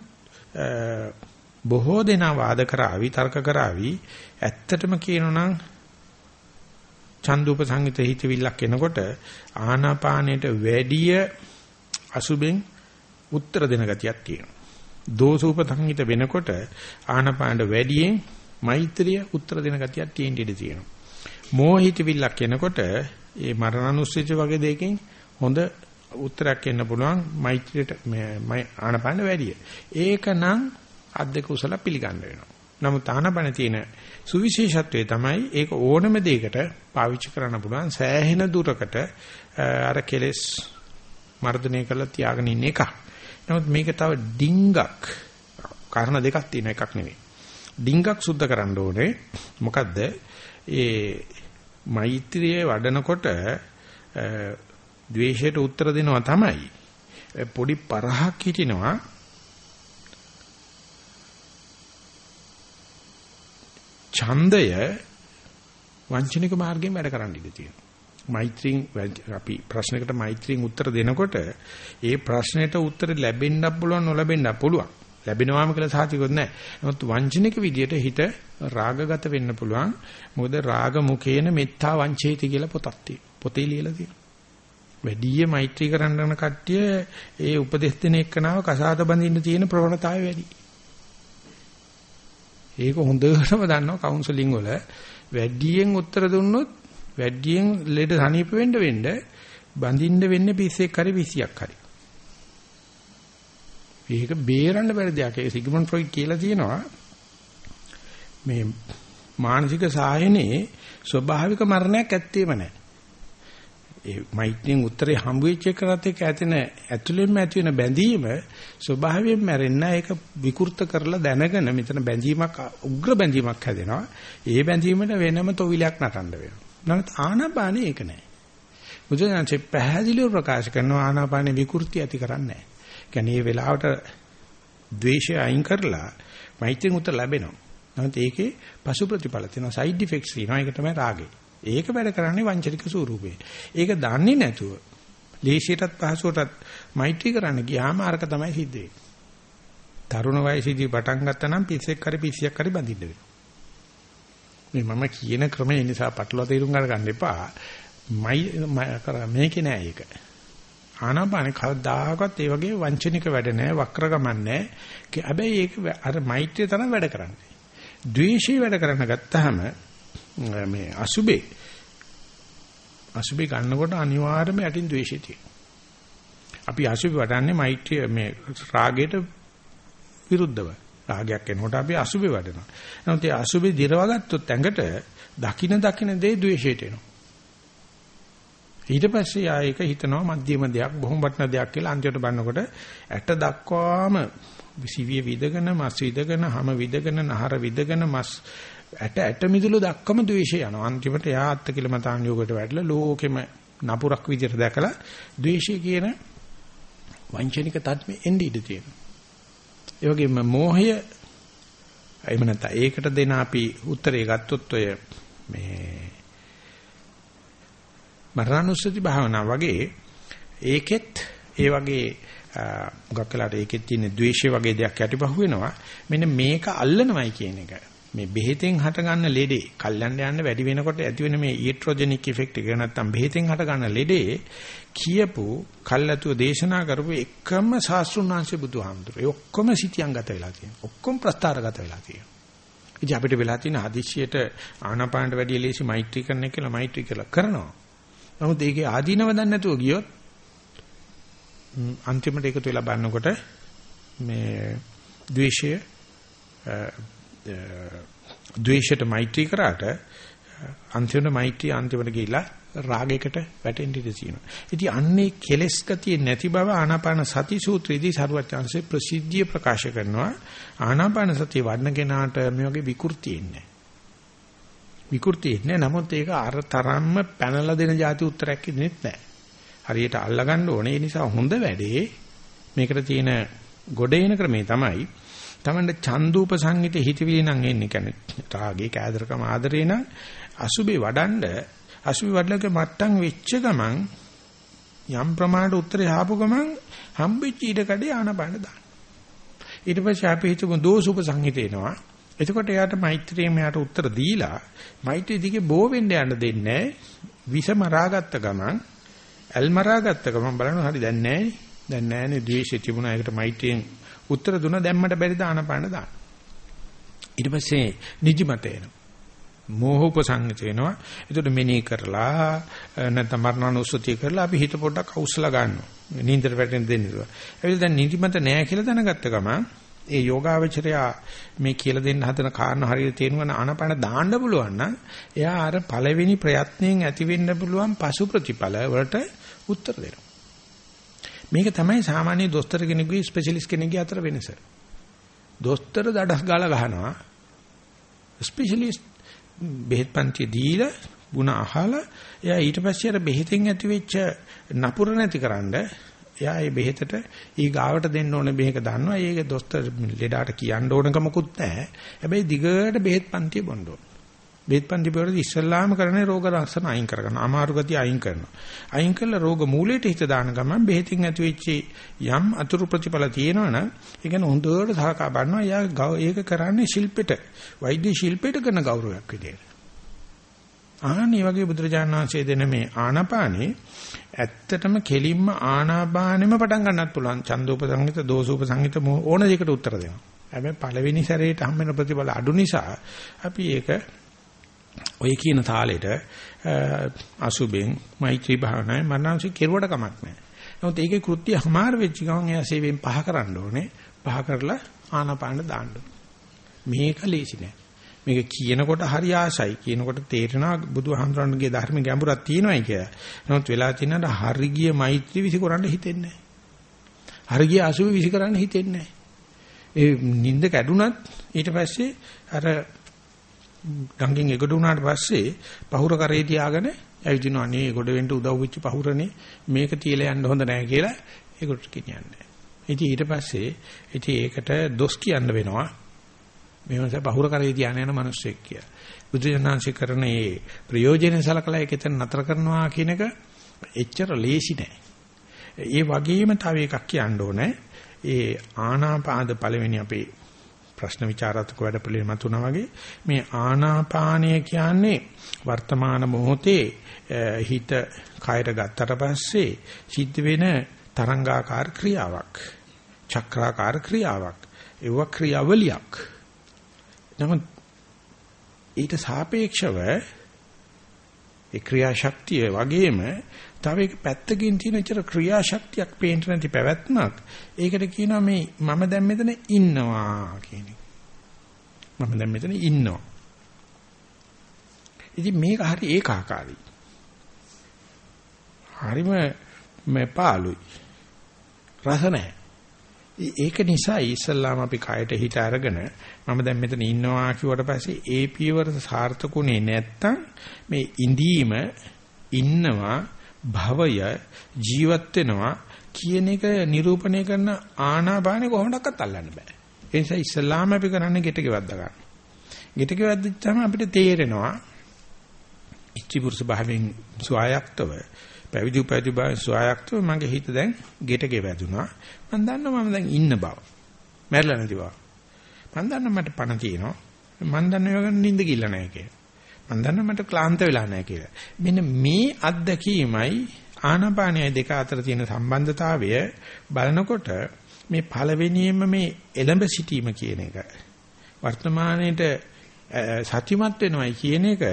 බොහෝ දෙනා වාද කරાવી තර්ක කරાવી ඇත්තටම කියනොනම් චන්දුප සංගීත හිතවිල්ලක් එනකොට ආනාපානයට වැඩිය අසුබෙන් උත්තර දෙන ගතියක් තියෙනවා. දෝසූප සංහිත වෙනකොට ආනපානට වැඩියෙන් මෛත්‍රිය උත්තර දෙන ගතියක් තියෙන්න ඉඩ තියෙනවා. මෝහිත විල්ලක් එනකොට ඒ මරණනුස්සතිය වගේ දෙයකින් හොඳ උත්තරයක් එන්න පුළුවන් මෛත්‍රියට මේ ආනපාන වැඩිය. ඒකනම් අද්දක උසල පිළිගන්න වෙනවා. නමුත් ආනපන තියෙන සුවිශේෂත්වය තමයි ඒක ඕනම දෙයකට පාවිච්චි කරන්න පුළුවන් සෑහෙන දුරකට අර කෙලස් මර්ධනය කරලා තියාගෙන ඉන්න එක. නමුත් මේක තව ඩිංගක් කාරණා දෙකක් තියෙන එකක් නෙවෙයි. ඩිංගක් සුද්ධ කරන්න ඕනේ. මොකද්ද? ඒ මෛත්‍රියේ වඩනකොට ද්වේෂයට උත්තර දෙනවා තමයි. පොඩි පරහක් හිටිනවා. ඡන්දය වංචනික මාර්ගයෙන් වැඩ කරන්න ඉඩ තියෙනවා. මෛත්‍රියෙන් අපි ප්‍රශ්නයකට මෛත්‍රියෙන් උත්තර දෙනකොට ඒ ප්‍රශ්නෙට උත්තර ලැබෙන්නත් පුළුවන් නොලැබෙන්නත් පුළුවන්. ලැබෙනවාම කියලා සාතිකොත් නැහැ. නමුත් වංචනික විදියට හිත රාගගත වෙන්න පුළුවන්. මොකද රාග මුඛේන මෙත්තා වංචේති කියලා පොතක් තියෙනවා. පොතේ ලියලා තියෙනවා. වැඩිය මෛත්‍රී කරන්න යන කට්ටිය ඒ උපදෙස් දෙන එක්කනාව කසාද බඳින්න තියෙන ප්‍රවණතාවය වැඩි. ඒක හොඳටම දන්නවා කවුන්සලින් වල වැඩියෙන් උත්තර දුන්නොත් වැඩියෙන් ලෙඩ සනීප වෙන්න වෙන්න බඳින්න වෙන්නේ පිස්සෙක් හරි පිස්සියක් හරි. මේක බේරන්න බැරි දෙයක්. ඒ සිග්මන්ඩ් ෆ්‍රොයිඩ් කියලා තියෙනවා මේ මානසික සායනේ ස්වභාවික මරණයක් ඇත්තේම නැහැ. ඒ මෛත්‍රියෙන් උත්තරේ හම්බ වෙච්ච එකකට එක්ක ඇතින ඇතුළෙන්ම ඇති වෙන බැඳීම ස්වභාවයෙන් මැරෙන්න ඒක විකෘත කරලා දැනගෙන මෙතන බැඳීමක් උග්‍ර බැඳීමක් හැදෙනවා. ඒ බැඳීමට වෙනම තොවිලයක් නටන්න වෙනවා. නමුත් ආනාපානේ ඒක නෑ. බුදුන්සේ පැහැදිලිව ප්‍රකාශ කරනවා ආනාපානේ විකෘති ඇති කරන්නේ නෑ. කියන්නේ මේ වෙලාවට ද්වේෂය අයින් කරලා මෛත්‍රියෙන් උත්තර ලැබෙනවා. නමුත් ඒකේ පසු ප්‍රතිඵල තියෙනවා සයිඩ් ඉෆෙක්ට්ස් තියෙනවා. ඒක තමයි රාගය. ඒක වැඩ කරන්නේ වංචනික ස්වරූපේ. ඒක දන්නේ නැතුව ලේසියටත් පහසුවටත් මෛත්‍රී කරන්න ගියාම අරක තමයි සිද්ධ වෙන්නේ. තරුණ වයසේදී පටන් ගත්තා නම් පිස්සෙක් හරි පිස්සියක් හරි බඳින්න වෙනවා. මේ මම කියන ක්‍රමය නිසා පටලවා තේරුම් ගන්න එපා. මයි මේකේ නෑ ඒක. ආනාපාන කවදාකවත් ඒ වගේ වංචනික වැඩ නෑ වක්‍ර ගමන් නෑ. හැබැයි ඒක අර මෛත්‍රිය තරම් වැඩ කරන්නේ. ද්වේෂය වැඩ කරන්න ගත්තාම මේ අසුබේ අසුබේ ගන්නකොට අනිවාර්යයෙන්ම යටින් ද්වේෂය තියෙනවා. අපි අසුබේ වඩන්නේ මෛත්‍රිය මේ රාගයට විරුද්ධව. රාගයක් එනකොට අපි අසුබේ වඩනවා. නමුත් ඒ අසුබේ දිරවගත්තොත් ඇඟට දකින දකින දේ ද්වේෂයට එනවා. ඊට පස්සේ ආයක හිතනවා මධ්‍යම දෙයක් බොහොම වටින දෙයක් කියලා අන්තිමට බලනකොට ඇට දක්වාම සිවිය විදගෙන මස් විදගෙන හැම විදගෙන නහර විදගෙන මස් ඇට ඇට මිදුළු දක්කම ද්වේෂය යනවා. අන්තිමට එයා අත්ති කියලා මතාන් යෝගයට වැඩලා ලෝකෙම නපුරක් විදිහට දැකලා ද්වේෂය කියන වංචනික තත්මෙ එන්නේ ඉඳී තියෙනවා. ඒ වගේම මෝහය එහෙම නැත්නම් ඒකට දෙන අපි උත්තරේ ගත්තොත් ඔය මේ මරණුස්සති භාවනා වගේ ඒකෙත් ඒ වගේ මුගක් කලට ඒකෙත් තියෙන ද්වේෂය වගේ දෙයක් යටිපහුව වෙනවා. මෙන්න මේක අල්ලනවයි කියන එක. මේ බෙහෙතෙන් හටගන්න ලෙඩේ කල්යන්න යන්න වැඩි වෙනකොට ඇති වෙන මේ ඊට්‍රොජෙනික් ඉෆෙක්ට් එක නැත්තම් බෙහෙතෙන් හටගන්න ලෙඩේ කියපු කල්ැතුව දේශනා කරපු එකම ශාස්ත්‍රුණාංශ බුදුහාමුදුරේ ඔක්කොම සිටියන් ගත වෙලා තියෙනවා. ඔක්කොම ප්‍රස්තාරගත වෙලා තියෙනවා. ඉතින් අපිට වෙලා තියෙන හදිස්සියට ආනාපානට වැඩි ලේසි මෛත්‍රී කරන එක කියලා මෛත්‍රී කියලා කරනවා. නමුත් ඒකේ ආදීනව දන්නේ නැතුව ගියොත් අන්තිමට එකතු වෙලා බලනකොට මේ ද්වේෂය ද්වේෂයට මෛත්‍රී කරාට අන්තිමට මෛත්‍රී අන්තිමට ගිහිලා රාගයකට වැටෙන්න ඉඩ තියෙනවා. ඉතින් අන්නේ කෙලස් ගතිය නැති බව ආනාපාන සති සූත්‍රයේදී සරුවචාන්සේ ප්‍රසිද්ධිය ප්‍රකාශ කරනවා. ආනාපාන සතිය වඩන කෙනාට මේ වගේ විකෘති ඉන්නේ. විකෘති ඉන්නේ නමුත් ඒක අර තරම්ම පැනලා දෙන જાති උත්තරයක් ඉන්නේ නැහැ. හරියට අල්ලගන්න ඕනේ. ඒ නිසා හොඳ වැඩේ මේකට තියෙන ගොඩ එන ක්‍රමේ තමයි තමන්ට චන්දූප සංගීත හිතවිලි නම් එන්නේ කියන්නේ රාගේ කෑදරකම ආදරේ නම් අසුබේ වඩන්ඩ අසුබේ වඩලක මට්ටම් වෙච්ච ගමන් යම් ප්‍රමාණයට උත්තරේ ආපු ගමන් හම්බෙච්ච ඊට කඩේ ආනපාන දාන්න. ඊට පස්සේ අපි හිතමු දෝසුප සංහිත එනවා. එතකොට එයාට මෛත්‍රියෙන් එයාට උත්තර දීලා මෛත්‍රිය දිගේ බෝ වෙන්න යන්න දෙන්නේ විෂ මරාගත්ත ගමන් ඇල් මරාගත්ත ගමන් බලන්න හරි දැන් නැහැ. දැන් නැහැනේ ද්වේෂය තිබුණා. ඒකට මෛත්‍රියෙන් උත්තර දුන දැම්මට බැරි දානපාන දාන. ඊට පස්සේ නිදිමත එනවා. මෝහ උපසංගත වෙනවා. ඒකට මෙනෙහි කරලා නැත්නම් මරණානුස්සතිය කරලා අපි හිත පොඩ්ඩක් අවුස්සලා ගන්නවා. නින්දට වැටෙන්න දෙන්න. ඒවිල දැන් නිදිමත නෑ කියලා දැනගත්ත ගමන් ඒ යෝගාවචරය මේ කියලා දෙන්න හදන කාරණා හරියට තේරුම් ආනපන දාන්න පුළුවන් නම් එයා අර පළවෙනි ප්‍රයත්නයෙන් ඇති වෙන්න පුළුවන් පසු ප්‍රතිඵල වලට උත්තර දෙනවා. මේක තමයි සාමාන්‍ය දොස්තර කෙනෙකුගේ ස්පෙෂලිස්ට් කෙනෙකුගේ අතර වෙනස. දොස්තර දඩස් ගාලා ගහනවා. ස්පෙෂලිස්ට් බෙහෙත් පන්ති දීලා ಗುಣ අහලා එයා ඊට පස්සේ අර බෙහෙතෙන් ඇති වෙච්ච නපුර නැතිකරන්න එයා ඒ බෙහෙතට ඊ ගාවට දෙන්න ඕනේ බෙහෙක දන්නවා. ඒක දොස්තර ලෙඩාට කියන්න ඕනකමකුත් නැහැ. හැබැයි දිගට බෙහෙත් පන්තිය බොන්න ඕන. බෙහෙත් පන්ති වලදී ඉස්සල්ලාම කරන්නේ රෝග රක්ෂණ අයින් කරගන්න. අමාරු ගතිය අයින් කරනවා. අයින් කළා රෝග මූලයට හිත දාන ගමන් බෙහෙතින් ඇති වෙච්ච යම් අතුරු ප්‍රතිඵල තියෙනවනම් ඒක හොඳට සහකා බලනවා. එයා ඒක කරන්නේ ශිල්පෙට. වෛද්‍ය ශිල්පෙට කරන ගෞරවයක් විදියට. ආනි වගේ බුදුරජාණන් වහන්සේ දෙන මේ ආනාපානේ ඇත්තටම කෙලින්ම ආනාපානෙම පටන් ගන්නත් පුළුවන්. චන්දෝප සංහිත, දෝසෝප සංහිත ඕන දෙයකට උත්තර දෙනවා. හැබැයි පළවෙනි සැරේට හම් වෙන ප්‍රතිඵල අඩු නිසා අපි ඒක ඔය කියන තාලෙට අසුබෙන් මෛත්‍රී භාවනාවේ මනන්සි කෙරුවට කමක් නැහැ. නමුත් ඒකේ කෘත්‍ය හමාර වෙච්ච ගමන් එයා සේවයෙන් පහ කරන්න ඕනේ. පහ කරලා ආනාපාන දාන්න. මේක ලේසි නෑ. මේක කියනකොට හරි ආසයි කියනකොට තේරෙනවා බුදුහාමුදුරන්ගේ ධර්ම ගැඹුරක් තියෙනවායි කියලා. නමුත් වෙලා තියෙනට හරි ගිය මෛත්‍රී විසි කරන්න හිතෙන්නේ නැහැ. හරි ගිය අසුභ විසි කරන්න හිතෙන්නේ නැහැ. ඒ නිින්ද කැඩුනත් ඊට පස්සේ අර ගංගෙන් එගොඩ වුණාට පස්සේ පහුර කරේ තියාගෙන ඇවිදිනවා නේ ගොඩ වෙන්න උදව් වෙච්ච පහුරනේ මේක තියලා යන්න හොඳ නැහැ කියලා ඒකට කියන්නේ. ඉතින් ඊට පස්සේ ඉතින් ඒකට දොස් කියන්න වෙනවා. මේ මොනස බහුර කරේ තියාන යන මිනිස්සෙක් කියලා. බුදුජානනාංශي කරන මේ ප්‍රයෝජන සලකලා ඒක එතන නතර කරනවා කියන එක එච්චර ලේසි නෑ. ඒ වගේම තව එකක් කියන්න ඕනේ. ඒ ආනාපාද පළවෙනි අපේ ප්‍රශ්න විචාරාත්මක වැඩ පිළිවෙල මතුණා වගේ මේ ආනාපානය කියන්නේ වර්තමාන මොහොතේ හිත කයර ගත්තට පස්සේ සිද්ධ වෙන තරංගාකාර ක්‍රියාවක් චක්‍රාකාර ක්‍රියාවක් ඒව ක්‍රියාවලියක්. නමුත් ඊට සාපේක්ෂව ඒ ක්‍රියාශක්තිය වගේම තව එක පැත්තකින් තියෙන විතර ක්‍රියාශක්තියක් පේන්න නැති පැවැත්මක් ඒකට කියනවා මේ මම දැන් මෙතන ඉන්නවා කියන එක. මම දැන් මෙතන ඉන්නවා. ඉතින් මේක හරි ඒකාකාරයි. හරිම මේ පාළුයි. රස නැහැ. ඒක නිසා ඉස්සල්ලාම අපි කයට හිත අරගෙන මම දැන් මෙතන ඉන්නවා කිව්වට පස්සේ ඒ පියවර සාර්ථකුනේ නැත්තම් මේ ඉඳීම ඉන්නවා භවය ජීවත් වෙනවා කියන එක නිරූපණය කරන ආනාපානෙ කොහොමඩක්වත් අල්ලන්න බෑ. ඒ නිසා ඉස්සල්ලාම අපි කරන්නේ ගෙට ගෙවද්ද ගන්න. ගෙට ගෙවද්දච්චාම අපිට තේරෙනවා ඉච්ඡි පුරුෂ භාවයෙන් සුවයක්තව පැවිදි උපැවිදි බව සුවයක්තව මගේ හිත දැන් ගෙට ගෙවැදුනා. මම දන්නවා මම දැන් ඉන්න බව. මැරෙලා නැති බව. මම දන්නවා මට පණ තියෙනවා. මම දන්නවා යගන්න නිින්ද කිල්ල නැහැ කියලා. මම දන්නවා මට ක්ලාන්ත වෙලා නැහැ කියලා. මෙන්න මේ අත්දැකීමයි ආනාපානයයි දෙක අතර තියෙන සම්බන්ධතාවය බලනකොට මේ පළවෙනියෙන්ම මේ එළඹ සිටීම කියන එක වර්තමානයේට සත්‍යමත් වෙනවයි කියන එක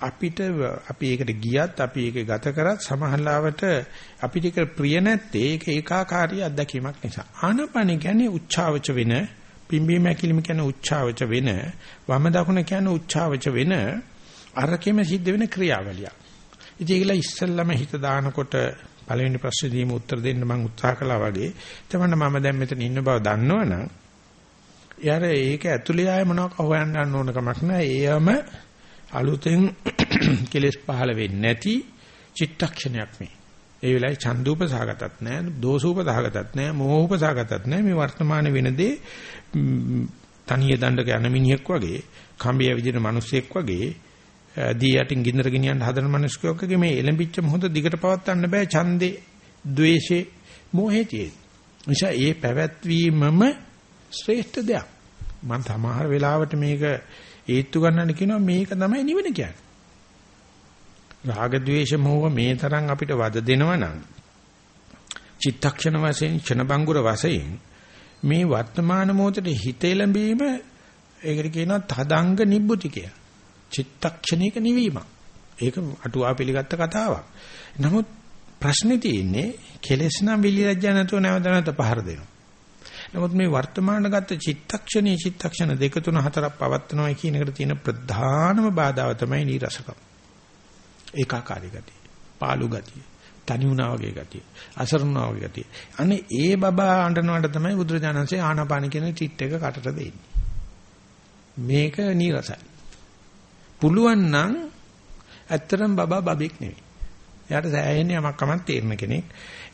අපිට අපි ඒකට ගියත් අපි ඒක ගත කරත් සමහරවට අපිට ඒක ප්‍රිය නැත්තේ ඒක ඒකාකාරී අත්දැකීමක් නිසා ආනාපාන කියන්නේ උච්චාවච වෙන පිම්බීම ඇකිලිම කියන්නේ උච්චාවච වෙන වම දකුණ කියන්නේ උච්චාවච වෙන අරකෙම සිද්ධ වෙන ක්‍රියාවලිය. ඉතින් ඒකලා ඉස්සල්ලාම හිත දානකොට පළවෙනි ප්‍රශ්නේ දීම උත්තර දෙන්න මම උත්සාහ කළා වගේ තමයි මම දැන් මෙතන ඉන්න බව දන්නවනම් යාර ඒක ඇතුලේ ආය මොනවක් හොයන්න ගන්න ඕන කමක් නැහැ. ඒයම අලුතෙන් කෙලස් පහළ වෙන්නේ නැති චිත්තක්ෂණයක් මේ. ඒ වෙලාවේ ඡන්දූප සහගතත් නැහැ, දෝසූප සහගතත් නැහැ, මෝහූප සහගතත් නැහැ. මේ වර්තමාන වෙනදී තනිය දණ්ඩක යන මිනිහෙක් වගේ, කම්බිය විදිහට මිනිස්සෙක් වගේ, දී යටින් ගින්දර ගෙනියන්න හදන මිනිස්සෙක් වගේ මේ එලඹිච්ච මොහොත දිගට පවත්වන්න බෑ ඡන්දේ, ද්වේෂේ, මෝහේ තියෙන. නිසා ඒ පැවැත්වීමම ශ්‍රේෂ්ඨ දෙයක්. මම සමහර වෙලාවට මේක ඒත්තු ගන්නන්න කියනවා මේක තමයි නිවන කියන්නේ. රාග ద్వේෂ මෝහ මේ තරම් අපිට වද දෙනවනම් චිත්තක්ෂණ වශයෙන් ක්ෂණබංගුර වශයෙන් මේ වර්තමාන මොහොතේ හිත එළඹීම ඒකට කියනවා තදංග නිබ්බුති කියලා. චිත්තක්ෂණයක නිවීමක්. ඒක අටුවා පිළිගත්ත කතාවක්. නමුත් ප්‍රශ්නේ තියෙන්නේ කෙලෙස් නම් විලියජ්ජා නැතුව නැවත නැවත පහර දෙනවා. නමුත් මේ වර්තමාන ගත චිත්තක්ෂණී චිත්තක්ෂණ දෙක තුන හතරක් පවත්නවා කියන එකට තියෙන ප්‍රධානම බාධාව තමයි නීරසකම. ඒකාකාරී ගතිය. පාළු ගතිය. තනි වුණා වගේ ගතිය. අසරණා වගේ ගතිය. අනේ ඒ බබා අඬනවට තමයි බුදුරජාණන්සේ ආනාපාන කියන ටිට් එක කටට දෙන්නේ. මේක නීරසයි. පුළුවන් නම් ඇත්තටම බබා බබෙක් නෙවෙයි. එයාට සෑහෙන යමක් කමක් තේරෙන කෙනෙක්.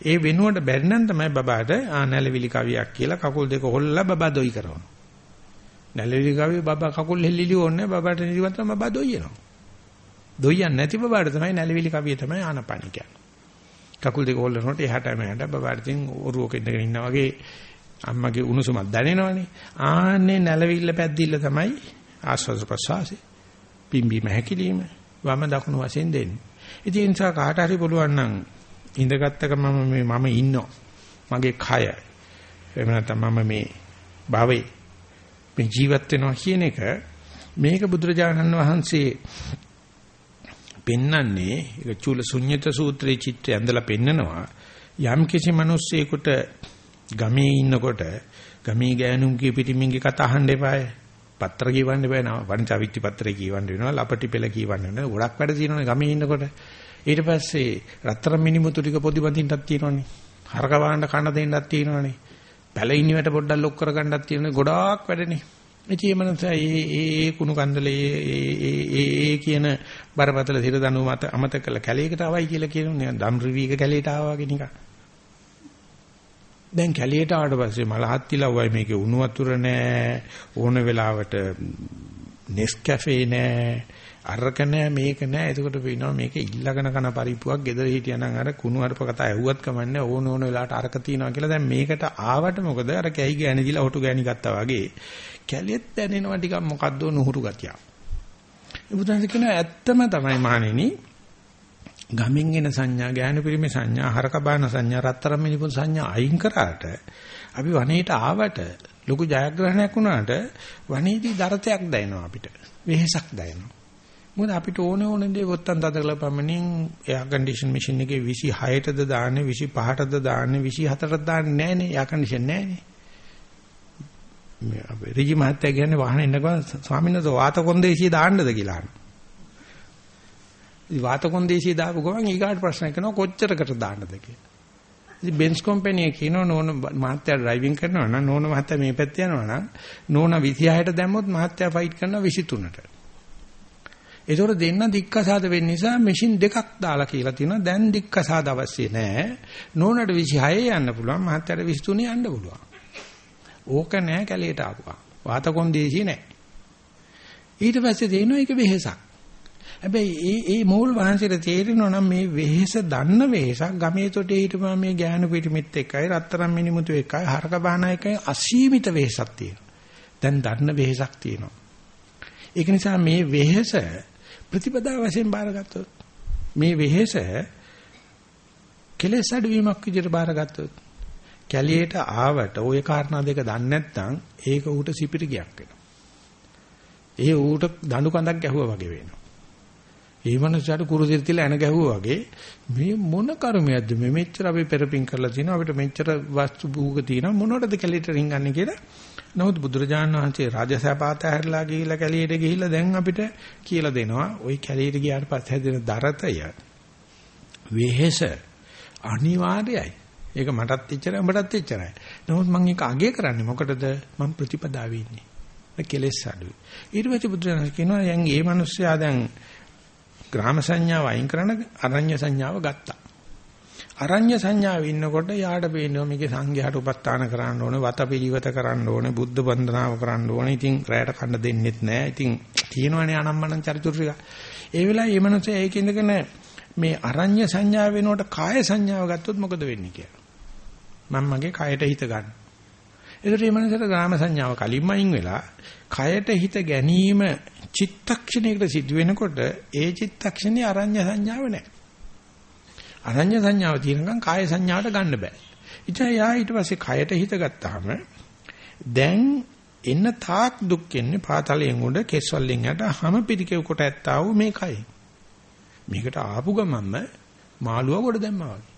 ඒ වෙනුවට බැරි නම් තමයි බබාට ආ නැලවිලි කවියක් කියලා කකුල් දෙක හොල්ලලා බබා දොයි කරනවා. නැලවිලි කවිය බබා කකුල් හෙල්ලිලි ඕනේ බබාට නිදිවත් තමයි බබා දොයිනවා. දොයියන් නැති බබාට තමයි නැලවිලි කවිය තමයි ආනපනි කියන්නේ. කකුල් දෙක හොල්ලනකොට එහාට මෙහාට බබාට තින් ඔරුවක ඉඳගෙන ඉන්නා වගේ අම්මගේ උණුසුමක් දැනෙනවනේ. ආන්නේ නැලවිල්ල පැද්දිල්ල තමයි ආස්වාද ප්‍රසවාසය. පිම්බීම හැකිලිම වම දකුණු වශයෙන් දෙන්නේ. ඉතින් ඒ නිසා කාට හරි පුළුවන් නම් ඉඳගත්තක මම මේ මම ඉන්නෝ. මගේ කය. එහෙම නැත්නම් මම මේ භවයේ මේ ජීවත් වෙනවා කියන එක මේක බුදුරජාණන් වහන්සේ පෙන්නන්නේ ඒක චූල ශුන්්‍යත සූත්‍රයේ චිත්‍රය ඇඳලා පෙන්නනවා යම් කිසි මිනිස්සෙකුට ගමේ ඉන්නකොට ගමේ ගෑනුන්ගේ පිටිමින්ගේ කතා අහන්න එපායි. පත්‍ර කියවන්න බෑ නා වංචාවිත්ති පත්‍රේ කියවන්න වෙනවා. ලපටි පෙළ කියවන්න වෙනවා. ගොඩක් වැඩ තියෙනවනේ ගමේ ඉන්නකොට. ඊට පස්සේ රත්තරන් මිනිමුතු ටික පොඩි බඳින්නක් තියෙනවනේ. හරක වහන්න කන දෙන්නක් තියෙනවනේ. පැලින්නි වැට පොඩ්ඩක් ලොක් කරගන්නක් තියෙනවනේ. ගොඩාක් වැඩනේ. ඉතින් මේ මනස ඒ ඒ කුණු කන්දලේ ඒ ඒ ඒ කියන බරපතල සිර දනුව මත අමතක කළ කැලේකට ආවයි කියලා කියනුනේ දම් රිවීක කැලේට ආවා වගේ නිකන් දැන් කැලියට ආවට පස්සේ මලහත් තිලව්වයි මේකේ උණු වතුර නෑ. ඕන වෙලාවට නෙස්කැෆේ නෑ. අරක නෑ මේක නෑ. එතකොට පේනවා මේක ඉල්ලගෙන කන පරිප්පුවක් ගෙදර හිටියනම් අර කුණු අරප කතා ඇහුවත් කමන්නේ ඕන ඕන වෙලාවට අරක තියනවා කියලා. දැන් මේකට ආවට මොකද? අර කැහි ගෑණි දිලා හොටු ගෑණි ගත්තා වගේ. කැලියෙත් දැනෙනවා ටිකක් මොකද්ද නුහුරු ගතියක්. ඒ බුදුන් කියන ඇත්තම තමයි මහණෙනි ගමින් එන සංඥා, ඥාන පිරිමේ සංඥා, හරක බාන සංඥා, රත්තරන් මිනිපුන් සංඥා අයින් කරාට අපි වනයේට ආවට ලොකු ජයග්‍රහණයක් වුණාට වනයේදී දරතයක් දැනෙනවා අපිට. වෙහෙසක් දැනෙනවා. මොකද අපිට ඕනේ ඕනේ දේ වොත්තන් තදකලා පමණින් එයා කන්ඩිෂන් මැෂින් එකේ 26ටද දාන්නේ 25ටද දාන්නේ 24ටද දාන්නේ නැහනේ එයා කන්ඩිෂන් නැහනේ. මේ අපේ ඍජු මහත්තයා කියන්නේ වාහනේ ඉන්නකම ස්වාමීන් වහන්සේ වාත කොන්දේසිය දාන්නද කියලා අහනවා. වාත කොන්දේසිය දාපු ගමන් ඊගාට ප්‍රශ්න කරනවා කොච්චරකට දාන්නද කියලා. ඉතින් බෙන්ස් කම්පැනි එක කියනවා නෝන මහත්තයා ඩ්‍රයිවිං කරනවා නම් නෝන මහත්තයා මේ පැත්තේ යනවා නම් නෝන 26ට දැම්මොත් මහත්තයා ෆයිට් කරනවා 23ට. ඒතකොට දෙන්න දික්කසාද වෙන්න නිසා මැෂින් දෙකක් දාලා කියලා තියෙනවා. දැන් දික්කසාද අවශ්‍ය නැහැ. නෝනට 26 යන්න පුළුවන් මහත්තයාට 23 යන්න පුළුවන්. ඕක නැහැ කැලේට ආපුවා. වාත කොන්දේසිය නැහැ. ඊට පස්සේ තේිනවා ඒක වෙහෙසක්. හැබැයි ඒ ඒ මූල් වහන්සේට තේරෙනවා නම් මේ වෙහෙස දන්න වෙහෙසක් ගමේ තොටේ හිටපුවා මේ ගෑනු පිටිමිත් එකයි රත්තරන් මිනිමුතු එකයි හරක බාන එකයි අසීමිත වෙහෙසක් තියෙනවා. දැන් දන්න වෙහෙසක් තියෙනවා. ඒක නිසා මේ වෙහෙස ප්‍රතිපදා වශයෙන් බාරගත්තොත් මේ වෙහෙස කෙලෙස් අඩුවීමක් විදිහට බාරගත්තොත් කැලියට ආවට ওই කාරණා දෙක දන්නේ නැත්නම් ඒක ඌට සිපිරි ගයක් වෙනවා. ඒ ඌට දඬු කඳක් ගැහුවා වගේ වෙනවා. ඒ මනුස්සයාට කුරුසිර තියලා එන ගැහුවා වගේ මේ මොන කර්මයක්ද මේ මෙච්චර අපි පෙරපින් කරලා තිනවා අපිට මෙච්චර වස්තු භූග තියෙනවා මොනවටද කැලියට රින්ගන්නේ කියලා. නමුත් බුදුරජාණන් වහන්සේ රාජසපාත හැරලා ගිහිල්ලා කැලියට ගිහිල්ලා දැන් අපිට කියලා දෙනවා. ওই කැලියට ගියාට පස්සේ හැදෙන දරතය වෙහෙස අනිවාර්යයි. ඒක මටත් එච්චරයි උඹටත් එච්චරයි. නමුත් මම ඒක අගය කරන්නේ මොකටද? මම ප්‍රතිපදාවේ ඉන්නේ. ඒ කෙලෙස් අඩුයි. ඊට පස්සේ බුදුරජාණන් කියනවා යන් මේ මිනිස්සයා දැන් ග්‍රාම සංඥාව අයින් කරන අරඤ්‍ය සංඥාව ගත්තා. අරඤ්‍ය සංඥාව ඉන්නකොට යාට පේනවා මේකේ සංඝයාට උපස්ථාන කරන්න ඕනේ, වතපිලිවත කරන්න ඕනේ, බුද්ධ වන්දනාව කරන්න ඕනේ. ඉතින් රැයට කන්න දෙන්නෙත් නැහැ. ඉතින් තියෙනවනේ අනම්මනම් චරිචුරු ටික. ඒ වෙලාවේ මේ මනුස්සයා ඒක ඉඳගෙන මේ අරඤ්‍ය සංඥාව වෙනකොට කාය සංඥාව ගත්තොත් මොකද වෙන්නේ කියලා. මම මගේ කයට හිත ගන්න. ඒකට මේ මනසට ග්‍රාම සංඥාව කලින්ම අයින් වෙලා කයට හිත ගැනීම චිත්තක්ෂණයකට සිදු වෙනකොට ඒ චිත්තක්ෂණේ අරඤ්‍ය සංඥාව නැහැ. අරඤ්‍ය සංඥාව තියෙනකන් කාය සංඥාවට ගන්න බෑ. ඉතින් යා ඊට පස්සේ කයට හිත ගත්තාම දැන් එන්න තාක් දුක් එන්නේ පාතලයෙන් උඩ කෙස්වලින් යට හැම පිටිකෙව කොට ඇත්තා වූ මේ කයි. මේකට ආපු ගමන්ම මාළුවා ගොඩ දැම්මා වගේ.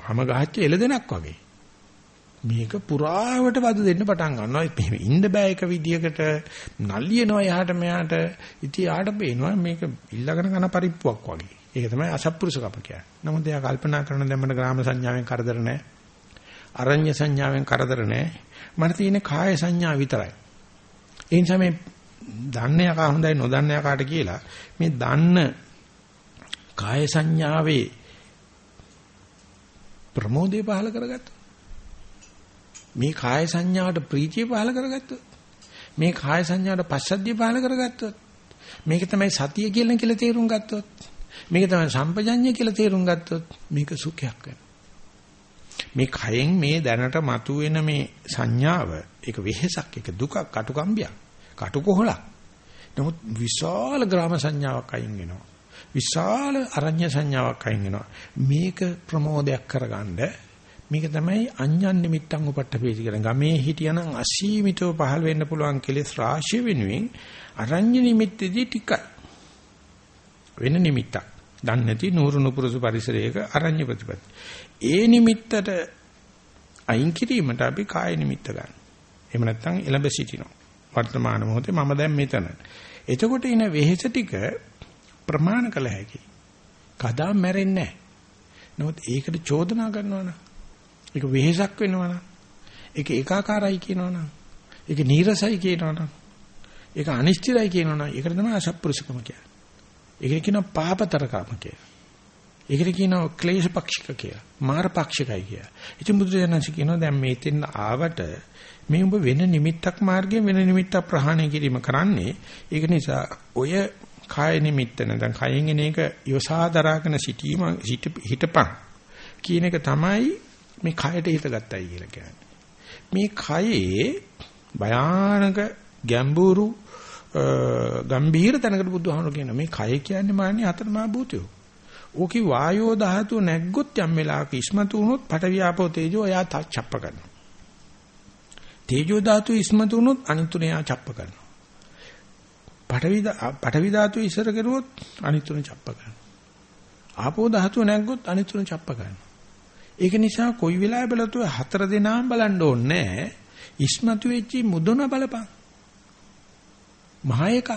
හැම ගහච්ච එළදෙනක් වගේ. මේක පුරාවට වද දෙන්න පටන් ගන්නවා. එහෙම ඉන්න බෑ එක විදියකට නල්ලියනවා යහට මෙහාට. ඉතින් යාට පේනවා මේක ඉල්ලගෙන කරන පරිප්පුවක් වගේ. ඒක තමයි අසත්පුරුෂකම කියන්නේ. නමුත් එයා කල්පනා කරන දැම්මන ග්‍රාම සංඥාවෙන් කරදර නැහැ. අරඤ්‍ය සංඥාවෙන් කරදර නැහැ. මට තියෙන කාය සංඥා විතරයි. ඒ නිසා මේ දන්න යකා හොඳයි නොදන්න යකාට කියලා මේ දන්න කාය සංඥාවේ ප්‍රමෝදේ පහල කරගත්තා. මේ කාය සංඥාවට ප්‍රීතිය පහල කරගත්තොත් මේ කාය සංඥාවට පස්සද්ධිය පහල කරගත්තොත් මේක තමයි සතිය කියලා කියලා තේරුම් ගත්තොත් මේක තමයි සම්පජඤ්ඤය කියලා තේරුම් ගත්තොත් මේක සුඛයක් වෙනවා. මේ කයෙන් මේ දැනට මතුවෙන මේ සංඥාව ඒක වෙහෙසක් ඒක දුකක් කටුකම්බියක් කටුකොහලක්. නමුත් විශාල ග්‍රාම සංඥාවක් අයින් වෙනවා. විශාල අරඤ්‍ය සංඥාවක් අයින් වෙනවා. මේක ප්‍රමෝදයක් කරගන්න මේක තමයි අඤ්ඤන් නිමිත්තන් උපට්ඨපේසි කියන ගමේ හිටියනම් අසීමිතව පහළ වෙන්න පුළුවන් කෙලෙස් රාශිය වෙනුවෙන් අරඤ්‍ය නිමිත්තේදී ටිකයි. වෙන නිමිත්තක්. දන්නේ නැති නూరు නුපුරුසු පරිසරයක අරඤ්‍ය ප්‍රතිපත්ති. ඒ නිමිත්තට අයින් කිරීමට අපි කාය නිමිත්ත ගන්න. එහෙම නැත්නම් එළඹ සිටිනවා. වර්තමාන මොහොතේ මම දැන් මෙතන. එතකොට ඉන වෙහෙස ටික ප්‍රමාණ කළ හැකියි කදා මැරෙන්නේ නැහැ නමුත් ඒකට චෝදනා කරනවා නම් ඒක වෙහෙසක් වෙනවනම් ඒක ඒකාකාරයි කියනවනම් ඒක නීරසයි කියනවනම් ඒක අනිශ්චිතයි කියනවනම් ඒකට තමයි අසත්පුරුෂකම කියන්නේ. ඒකට කියනවා පාපතරකම කියලා. ඒකට කියනවා ක්ලේශපක්ෂික කියලා. මාරපක්ෂිකයි කියලා. ඉතින් බුදුරජාණන්සේ කියනවා දැන් මේ තෙන්න ආවට මේ උඹ වෙන නිමිත්තක් මාර්ගයෙන් වෙන නිමිත්තක් ප්‍රහාණය කිරීම කරන්නේ. ඒක නිසා ඔය කාය නිමිත්ත නැත්නම් කයෙන් එන එක යොසා දරාගෙන සිටීම හිටපන් කියන එක තමයි මේ කයට හිත ගත්තයි කියලා කියන්නේ. මේ කයේ භයානක ගැඹුරු ගම්භීර තැනකට බුදුහාමුදුරු කියන මේ කය කියන්නේ මාන්නේ හතරමා භූතයෝ. ඕකේ වායෝ ධාතුව නැග්ගොත් යම් වෙලාවක ඉස්මතු වුණොත් පටවියාපෝ තේජෝ එයා ڇප්ප කරනවා. තේජෝ ධාතුව ඉස්මතු වුණොත් අනිත් එයා ڇප්ප කරනවා. පටවි පටවි ධාතුව ඉස්සර කරුවොත් අනිත් තුන ڇප්ප කරනවා. ආපෝ ධාතුව නැග්ගොත් අනිත් තුන ڇප්ප කරනවා. ඒක නිසා කොයි වෙලාවෙ බලතුව හතර දෙනාම බලන්න ඕනේ ඉස්මතු වෙච්චි මුදුන බලපන්. මහා එක.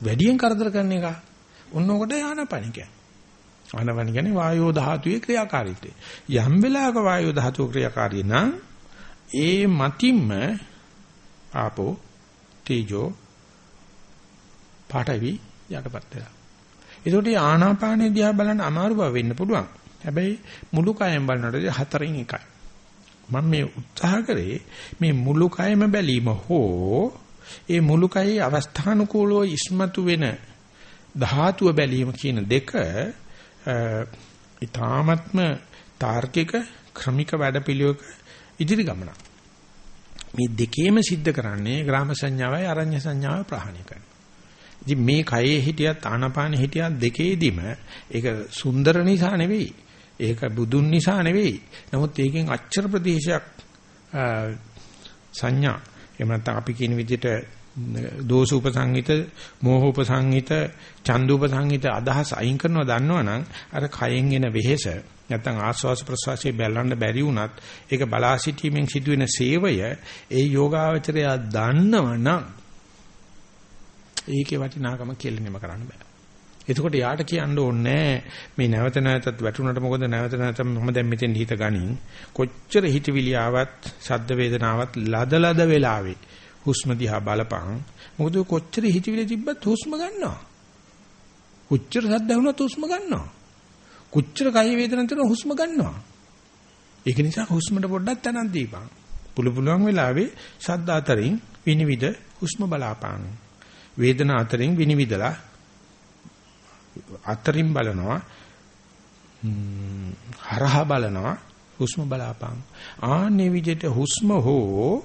වැඩියෙන් කරදර කරන එක. ඔන්නෝකට ආනපනික. ආනපනික කියන්නේ වායෝ ධාතුවේ ක්‍රියාකාරීත්වය. යම් වෙලාවක වායෝ ධාතුව ක්‍රියාකාරී නම් ඒ මතින්ම ආපෝ තේජෝ පාඨවි යටපත් වෙනවා. ඒකට ආනාපානෙ දිහා බලන්න අමාරු බව වෙන්න පුළුවන්. හැබැයි මුළු කයම බලනකොට හතරෙන් එකයි. මම මේ උත්සාහ කරේ මේ මුළු කයම බැලීම හෝ ඒ මුළු කයේ අවස්ථානුකූලව ඉස්මතු වෙන ධාතුව බැලීම කියන දෙක ඊ타ත්ම තාර්කික ක්‍රමික වැඩපිළිවෙක ඉදිරි ගමන. මේ දෙකේම සිද්ධ කරන්නේ ග්‍රාම සංඥාවයි අරඤ්‍ය සංඥාව ප්‍රහාණය කරන. ඉතින් මේ කයේ හිටියත් ආනාපානෙ හිටියත් දෙකේදීම ඒක සුන්දර නිසා නෙවෙයි ඒක බුදුන් නිසා නෙවෙයි. නමුත් ඒකෙන් අච්චර ප්‍රදේශයක් සංඥා එහෙම නැත්නම් අපි කියන විදිහට දෝෂ උපසංහිත, මෝහ උපසංහිත, චන්දු උපසංහිත අදහස් අයින් කරනවා දන්නවනම් අර කයෙන් එන වෙහෙස නැත්නම් ආස්වාස ප්‍රසවාසයේ බැලන්න බැරි වුණත් ඒක බලා සිටීමෙන් සිදුවෙන සේවය ඒ යෝගාවචරය දන්නවනම් ඒකේ වටිනාකම කෙලින්ම කරන්න බෑ. එතකොට යාට කියන්න ඕනේ මේ නැවත නැවතත් වැටුණට මොකද? නැවත නැවත මම දැන් මෙතෙන් හිත ගනින්. කොච්චර හිතවිලි ආවත් ශබ්ද වේදනාවත් ලද ලද වෙලාවේ හුස්ම දිහා බලපං මොකද කොච්චර හිතවිලි තිබ්බත් හුස්ම ගන්නවා. කොච්චර සද්ද වුණත් හුස්ම ගන්නවා. කොච්චර කය වේදනාවක් තියෙනවා හුස්ම ගන්නවා. ඒක නිසා හුස්මට පොඩ්ඩක් තනක් දීපන්. පුළු පුළුවන් වෙලාවේ ශබ්ද අතරින් විනිවිද හුස්ම බලාපං වේදනා අතරින් විනිවිදලා අතරින් බලනවා. හරහා බලනවා. හුස්ම බලාපං ආන්නේ විදිහට හුස්ම හෝ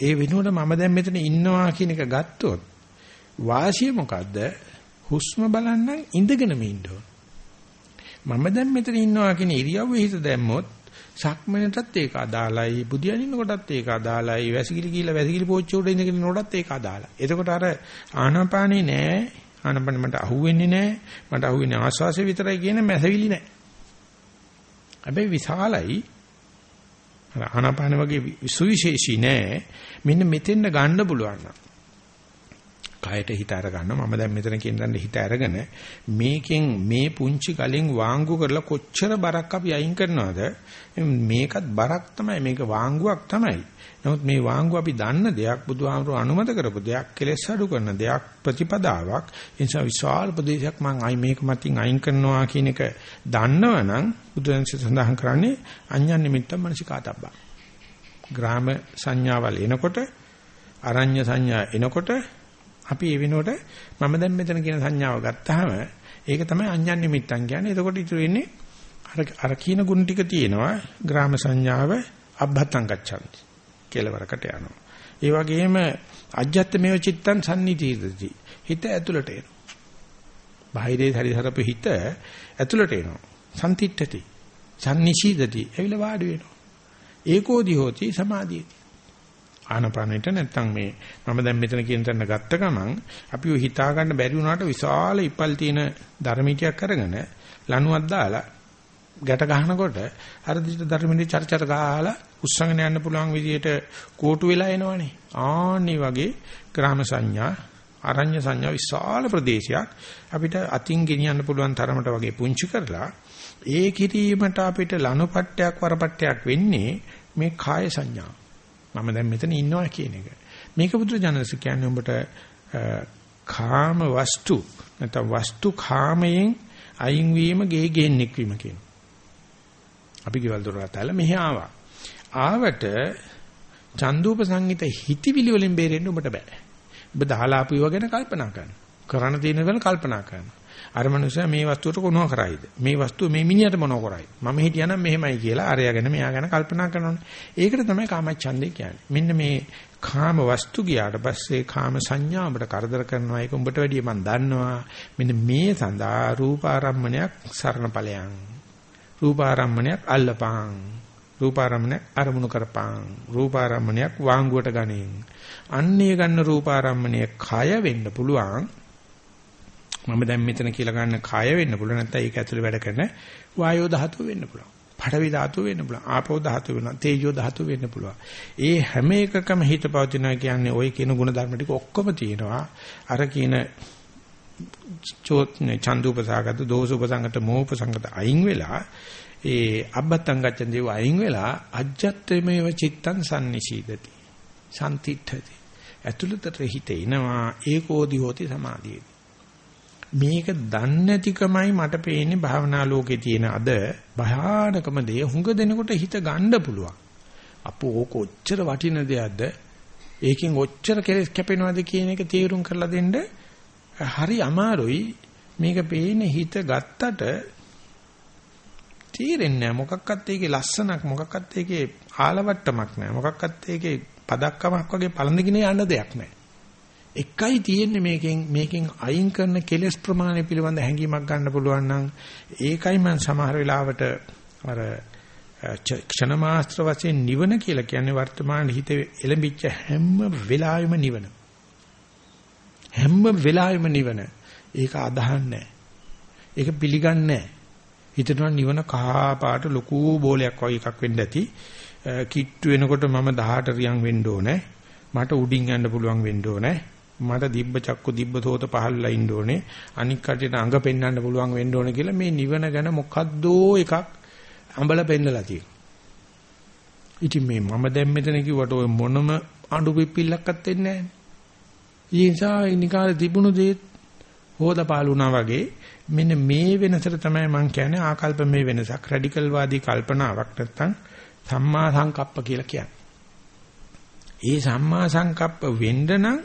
ඒ වෙනුවට මම දැන් මෙතන ඉන්නවා කියන එක ගත්තොත් වාසිය මොකද්ද? හුස්ම බලන්න ඉඳගෙනම ඉන්න මම දැන් මෙතන ඉන්නවා කියන ඉරියව්වේ හිත දැම්මොත් සක්මනටත් ඒක අදාළයි බුදියනින්න කොටත් ඒක අදාළයි වැසිකිලි කියලා වැසිකිලි පෝච්චි උඩ ඉඳගෙන ඉන්නකොටත් ඒක අදාළයි එතකොට අර ආනාපානේ නෑ ආනපන මට අහුවෙන්නේ නැහැ. මට අහුවෙන්නේ ආස්වාසය විතරයි කියන මැසවිලි නැහැ. හැබැයි විශාලයි ආනාපාන වගේ සුවිශේෂී නෑ. මෙන්න මෙතෙන්ද ගන්න පුළුවන් නම්. කයට හිත අර ගන්නවා මම දැන් මෙතන කියන දන්න හිත අරගෙන මේකෙන් මේ පුංචි කලින් වාංගු කරලා කොච්චර බරක් අපි අයින් කරනවද? මේකත් බරක් තමයි. මේක වාංගුවක් තමයි. නමුත් මේ වාංගු අපි දන්න දෙයක් බුදුහාමුදුරු අනුමත කරපු දෙයක් කෙලෙස් අඩු කරන දෙයක් ප්‍රතිපදාවක්. ඒ නිසා විශාල ප්‍රදේශයක් මම අයි මේක මතින් අයින් කරනවා කියන එක දන්නවනම් බුදුන්සේ සඳහන් කරන්නේ අඤ්ඤන් නිමිත්ත මනසිකාතබ්බා. ග්‍රාම සංඥාවල් එනකොට අරඤ්‍ය සංඥා එනකොට අපි ඒ වෙනුවට මම දැන් මෙතන කියන සංඥාව ගත්තාම ඒක තමයි අඤ්ඤන් නිමිත්තන් කියන්නේ. එතකොට ඉතුරු වෙන්නේ අර අර කියන ගුණ ටික තියෙනවා. ග්‍රාම සංඥාව අබ්බත්තං ගච්ඡanti. කෙලවරකට යනවා. ඒ වගේම අජ්ජත් මේව චිත්තං සම්නිතීදති. හිත ඇතුළට එනවා. බාහිරේ හරිහරපු හිත ඇතුළට එනවා. සම්තිට්ඨති. සම්නිශීදති. එවිල වාඩි වෙනවා. ඒකෝදි හෝති සමාධියති. ආනපනෙට නැත්තම් මේ මම දැන් මෙතන කියන තැන ගත්ත ගමන් අපි ඔය හිතා ගන්න බැරි වුණාට විශාල ඉපල් තියෙන ධර්මිතියක් අරගෙන ලණුවක් දාලා ගැට ගන්නකොට අර දිට ධර්මෙදී චර්චර ගහලා උස්සගෙන යන්න පුළුවන් විදියට කෝටු වෙලා එනවනේ. ආන්නේ වගේ ග්‍රාම සංඥා අරඤ්‍ය සංඥා විශාල ප්‍රදේශයක් අපිට අතින් ගෙනියන්න පුළුවන් තරමට වගේ පුංචි කරලා ඒ කිරීමට අපිට ලනුපට්ටයක් වරපට්ටයක් වෙන්නේ මේ කාය සංඥා මම දැන් මෙතන ඉන්නවා කියන එක. මේක බුදුරජාණන්සේ කියන්නේ උඹට කාම වස්තු නැත්නම් වස්තු කාමයෙන් අයින් වීම ගේ ගෙන්නෙක් වීම කියනවා. අපි ගෙවල් දොරට ඇල මෙහි ආවා. ආවට චන්දූප සංගීත හිතවිලි වලින් බේරෙන්න උඹට බෑ. ඔබ දහලා ආපු ඒවා ගැන කල්පනා කරන්න. කරන්න තියෙන දේවල් කල්පනා කරන්න. අර මනුස්සයා මේ වස්තුවට කොනව කරයිද? මේ වස්තුව මේ මිනිහට මොනව කරයිද? මම හිටියානම් මෙහෙමයි කියලා අරයා ගැන මෙයා ගැන කල්පනා කරනවානේ. ඒකට තමයි කාමච්ඡන්දේ කියන්නේ. මෙන්න මේ කාම වස්තු ගියාට පස්සේ කාම සංඥා උඹට කරදර කරනවා ඒක උඹට වැඩිය මම දන්නවා. මෙන්න මේ සඳහා රූපාරම්මණයක් සරණ ඵලයන්. රූපාරම්මණයක් අල්ලපං. රූපාරම්මණයක් අරමුණු කරපං. රූපාරම්මණයක් වාංගුවට ගනින්. අන්නේ ගන්න රූපාරම්මණය කය වෙන්න පුළුවන්. මම දැන් මෙතන කියලා ගන්න කය වෙන්න පුළුවන් නැත්නම් ඒක ඇතුලේ වැඩ කරන වායෝ ධාතුව වෙන්න පුළුවන්. පඨවි ධාතුව වෙන්න පුළුවන්. ආපෝ ධාතුව වෙන්න, තේජෝ ධාතුව වෙන්න පුළුවන්. ඒ හැම එකකම හිත පවතිනවා කියන්නේ ওই කියන ගුණ ධර්ම ටික ඔක්කොම තියෙනවා. අර කියන චෝත් චන්දුපසාගත දෝසුපසංගත මෝපසංගත අයින් වෙලා ඒ අබ්බත්තං ගච්ඡන් දේව අයින් වෙලා අජ්ජත්වමේව චිත්තං සම්නිශීදති. සම්තිත්ථති. ඇතුළතට හිත එනවා ඒකෝදි හෝති සමාධියේ. මේක දන්නේ නැතිකමයි මට පේන්නේ භාවනා ලෝකේ තියෙන අද භයානකම දේ හුඟ දෙනකොට හිත ගන්න පුළුවන්. අපෝ ඕක ඔච්චර වටින දෙයක්ද? ඒකෙන් ඔච්චර කෙලස් කැපෙනවද කියන එක තීරුම් කරලා දෙන්න හරි අමාරුයි. මේක පේන්නේ හිත ගත්තට තීරෙන්නේ නැහැ. මොකක්වත් ඒකේ ලස්සනක් මොකක්වත් ඒකේ ආලවට්ටමක් නැහැ. මොකක්වත් ඒකේ පදක්කමක් වගේ පළඳගෙන යන්න දෙයක් නැහැ. එකයි තියෙන්නේ මේකෙන් මේකෙන් අයින් කරන කෙලස් ප්‍රමාණය පිළිබඳ හැඟීමක් ගන්න පුළුවන් නම් ඒකයි මම සමහර වෙලාවට අර ක්ෂණ මාත්‍ර වශයෙන් නිවන කියලා කියන්නේ වර්තමාන හිතේ එළඹිච්ච හැම වෙලාවෙම නිවන. හැම වෙලාවෙම නිවන. ඒක අදහන්නේ ඒක පිළිගන්නේ හිතනවා නිවන කහා පාට ලොකු බෝලයක් වගේ එකක් වෙන්න ඇති. කිට්ටු වෙනකොට මම 18 රියන් වෙන්න ඕනේ. මට උඩින් යන්න පුළුවන් වෙන්න ඕනේ. මට දිබ්බ චක්කු දිබ්බ සෝත පහළලා ඉන්න ඕනේ අනික් කටියට අඟ පෙන්වන්න පුළුවන් වෙන්න ඕනේ කියලා මේ නිවන ගැන මොකද්දෝ එකක් අඹල පෙන්නලා තියෙනවා. ඉතින් මේ මම දැන් මෙතන කිව්වට ඔය මොනම අඬු පිපිල්ලක්වත් වෙන්නේ නැහැ. ඒ නිසා නිකාලේ තිබුණු දේ හොදපාලුණා වගේ මෙන්න මේ වෙනසට තමයි මම කියන්නේ ආකල්ප මේ වෙනසක් රැඩිකල් වාදී කල්පනාවක් නැත්තම් සම්මා සංකප්ප කියලා කියන්නේ. ඒ සම්මා සංකප්ප වෙන්න නම්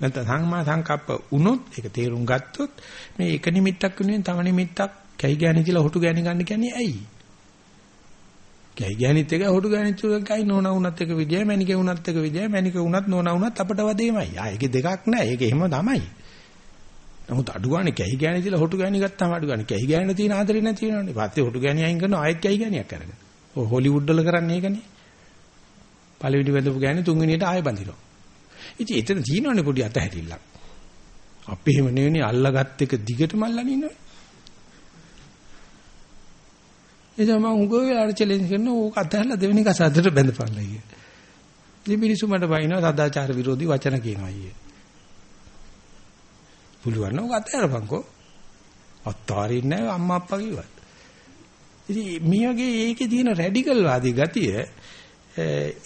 නැත්නම් සංමා සංකප්ප වුණොත් ඒක තේරුම් ගත්තොත් මේ එක නිමිත්තක් වෙනුවෙන් තව නිමිත්තක් කැහි ගෑණි කියලා හොටු ගෑණි ගන්න කියන්නේ ඇයි? කැහි ගෑණිත් එක හොටු ගෑණිත් එකයි නෝනා වුණත් එක විදියයි මැනිකේ වුණත් එක විදියයි මැනික වුණත් නෝනා වුණත් අපට වදේමයි. ආ ඒකේ දෙකක් නැහැ. ඒක එහෙම තමයි. නමුත් අඩු ගානේ කැහි ගෑණි කියලා හොටු ගෑණි ගත්තාම අඩු ගානේ කැහි ගෑණි තියෙන ආදරේ නැති වෙනවනේ. පස්සේ හොටු ගෑණි අයින් කරනවා ආයෙත් කැහි ගෑණියක් අරගෙන. ඔය හොලිවුඩ් වල කරන්නේ ඒකනේ. පළවෙනි බඳපු ගෑණි තුන්වෙනියට ආයෙ බඳිනවා. ඉතින් එතන තියෙනවනේ පොඩි අතහැරිල්ලක්. අපි එහෙම නෙවෙයි අල්ලගත් එක දිගටම අල්ලගෙන ඉන්නවා. එතන මම උගෝ වෙලාවට චැලෙන්ජ් කරනවා ඕක අතහැරලා දෙවෙනි එක සද්දට බැඳපල්ලා කිය. ඉතින් මිනිස්සු මට බයිනවා සදාචාර විරෝධී වචන කියනවා අයියේ. පුළුවන් නම් ඕක අතහැරපන්කෝ. අත්තාරින්නේ නැහැ අම්මා අප්පා කිව්වත්. ඉතින් මේ වගේ ඒකේ තියෙන රැඩිකල් වාදී ගතිය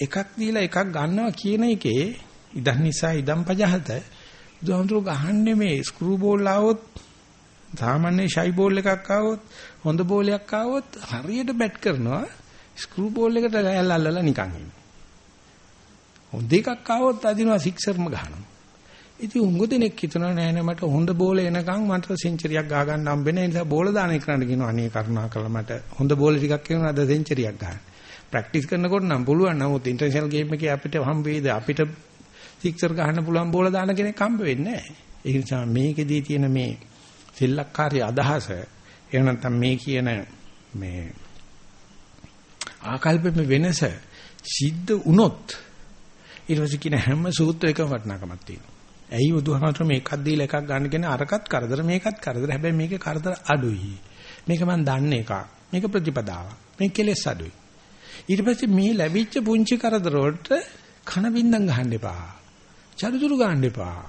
එකක් දීලා එකක් ගන්නවා කියන එකේ ඉදන් නිසා ඉදන් පජහත බුදුහාමුදුරු ගහන්නේ මේ ස්ක්‍රූ බෝල් ආවොත් සාමාන්‍ය ෂයි බෝල් එකක් ආවොත් හොඳ බෝලයක් ආවොත් හරියට බැට් කරනවා ස්ක්‍රූ බෝල් එකට ලැල්ලල්ලා නිකන් ඉන්නේ. හොඳ එකක් ආවොත් අදිනවා සික්සර්ම ගහනවා. ඉතින් උංගු දෙනෙක් හිතනවා නෑ නෑ මට හොඳ බෝල එනකන් මට සෙන්චරියක් ගහ ගන්න හම්බෙන්නේ ඒ නිසා බෝල දාන එකට කියනවා අනේ කරුණා කළා මට හොඳ බෝල ටිකක් එනවා අද සෙන්චරියක් ගන්න. ප්‍රැක්ටිස් කරනකොට නම් පුළුවන් නමුත් ඉන්ටර්නැෂනල් ගේම් එකේ අපිට හම්බ වෙයිද අපිට සික්සර් ගහන්න පුළුවන් බෝල දාන කෙනෙක් හම්බ වෙන්නේ නැහැ. ඒ නිසා මේකෙදී තියෙන මේ සෙල්ලක්කාරී අදහස එහෙම නැත්නම් මේ කියන මේ ආකල්පෙම වෙනස සිද්ධ වුණොත් ඊට පස්සේ කියන හැම සූත්‍රයකම වටිනාකමක් තියෙනවා. ඇයි බුදුහාමතුරු මේකක් දීලා එකක් ගන්න කියන අරකට කරදර මේකත් කරදර. හැබැයි මේකේ කරදර අඩුයි. මේක මම දන්නේ එකක්. මේක ප්‍රතිපදාවක්. මේක කෙලෙස් අඩුයි. ඊට පස්සේ මේ ලැබිච්ච පුංචි කරදර වලට කන බින්දම් ගහන්න එපා. චරිචුරු ගන්න එපා.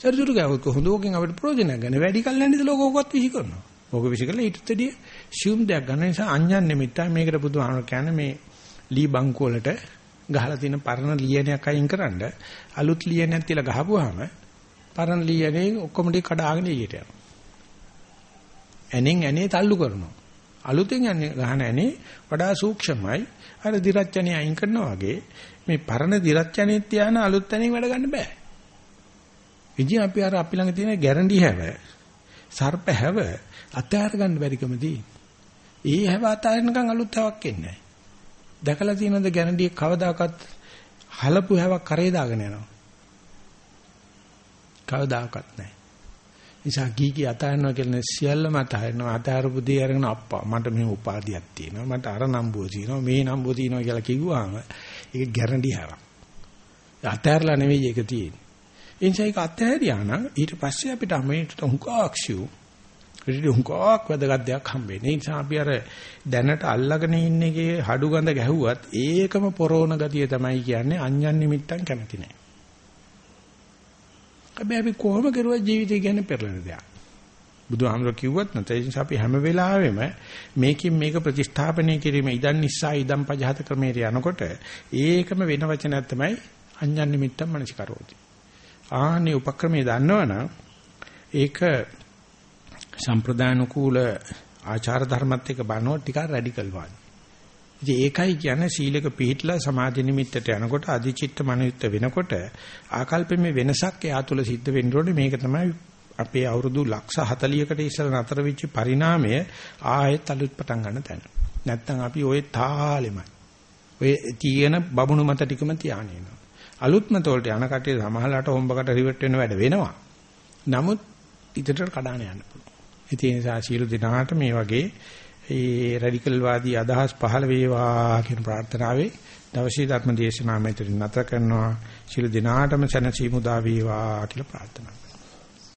චරිචුරු ගාවොත් කොහොමද ඕකෙන් අපිට ප්‍රයෝජනයක් ගන්න. වැඩි කල් නැන්දිද ලෝක ඕකවත් විසි කරනවා. ඕක විසි කරලා ඊටත් වැඩිය ෂූම් දෙයක් ගන්න නිසා අඤ්ඤන් නිමිත්තයි මේකට බුදුහාමර කියන්නේ මේ ලී බංකු වලට ගහලා තියෙන පරණ ලියනයක් අයින් කරන්න අලුත් ලියනයක් තියලා ගහපුවාම පරණ ලියනේ ඔක්කොම ටික කඩාගෙන එළියට යනවා. ඇනෙන් ඇනේ තල්ලු කරනවා. අලුතෙන් යන්නේ ගහන ඇනේ වඩා සූක්ෂමයි. අර දිරච්චනේ අයින් කරනවා වගේ මේ පරණ දිරච්චනේ තියාන අලුත් ඇනේ වැඩ ගන්න බෑ. ඉතින් අපි අර අපි ළඟ තියෙන ගැරන්ටි හැව සර්ප හැව අතහැර ගන්න බැරිකමදී. ඒ හැව අතහැරනකන් අලුත් හැවක් එන්නේ නැහැ. දැකලා තියෙනවද ගැරන්ටි කවදාකවත් හලපු හැවක් කරේ දාගෙන යනවා. කවදාකවත් නැහැ. නිසා ගීකී අතහරිනවා කියන සියල්ලම අතහරිනවා. අතහරපු දේ අරගෙන අප්පා මට මේ උපාධියක් තියෙනවා. මට අර නම්බුව තියෙනවා. මේ නම්බුව තියෙනවා කියලා කිව්වහම ඒක ගැරන්ටි හැවක්. අතහැරලා නෙවෙයි ඒක තියෙන්නේ. ඒ නිසා ඒක අතහැරියා නම් ඊට පස්සේ අපිට මේකට හුඟක්ෂු ඊට හුඟක් වැදගත් දෙයක් හම්බෙන්නේ. ඒ නිසා අපි අර දැනට අල්ලගෙන ඉන්න එකේ හඩු ගඳ ගැහුවත් ඒකම පොරෝණ ගතිය තමයි කියන්නේ අඤ්ඤන් නිමිත්තන් කැමති නැහැ. හැබැයි අපි කොහොම කරුවා ජීවිතය කියන්නේ පෙරලෙන දෙයක්. බුදුහාමර කිව්වත් නැත්නම් ඒ නිසා අපි හැම වෙලාවෙම මේකෙන් මේක ප්‍රතිස්ථාපනය කිරීම ඉදන් නිසා ඉදන් පජහත ක්‍රමයට යනකොට ඒකම වෙන වචනයක් තමයි අඤ්ඤන් නිමිත්තන් මනසිකරෝති. ආනේ උපක්‍රමයේ දන්නවනම් ඒක සම්ප්‍රදානුකූල ආචාර ධර්මත් එක්ක බලනකොට ටිකක් රැඩිකල් වාදී. ඉතින් ඒකයි කියන්නේ සීලක පිළිහිట్లా සමාධි නිමිත්තට යනකොට අදිචිත්ත මනිත වෙනකොට ආකල්පෙමේ වෙනසක් එයා තුළ සිද්ධ වෙන්න ඕනේ මේක තමයි අපේ අවුරුදු 140කට ඉස්සර නතර වෙච්ච පරිණාමය ආයෙත් අලුත් පටන් ගන්න තැන. නැත්තම් අපි ওই තාලෙමයි. ඔය තියෙන බබුණු මත ටිකම තියාගෙන ඉනවා. අලුත් මත වලට යන කටිය සමහරලාට හොම්බකට රිවර්ට් වෙන වැඩ වෙනවා. නමුත් ඉදිරියට කඩාන යන්න පුළුවන්. ඒ නිසා සීල දිනාට මේ වගේ ඒ රැඩිකල් වාදී අදහස් පහළ වේවා කියන ප්‍රාර්ථනාවේ දවසේ ධර්ම දේශනාව මෙතන නැත කරනවා. සියලු දෙනාටම සැනසීම උදා වේවා කියලා ප්‍රාර්ථනා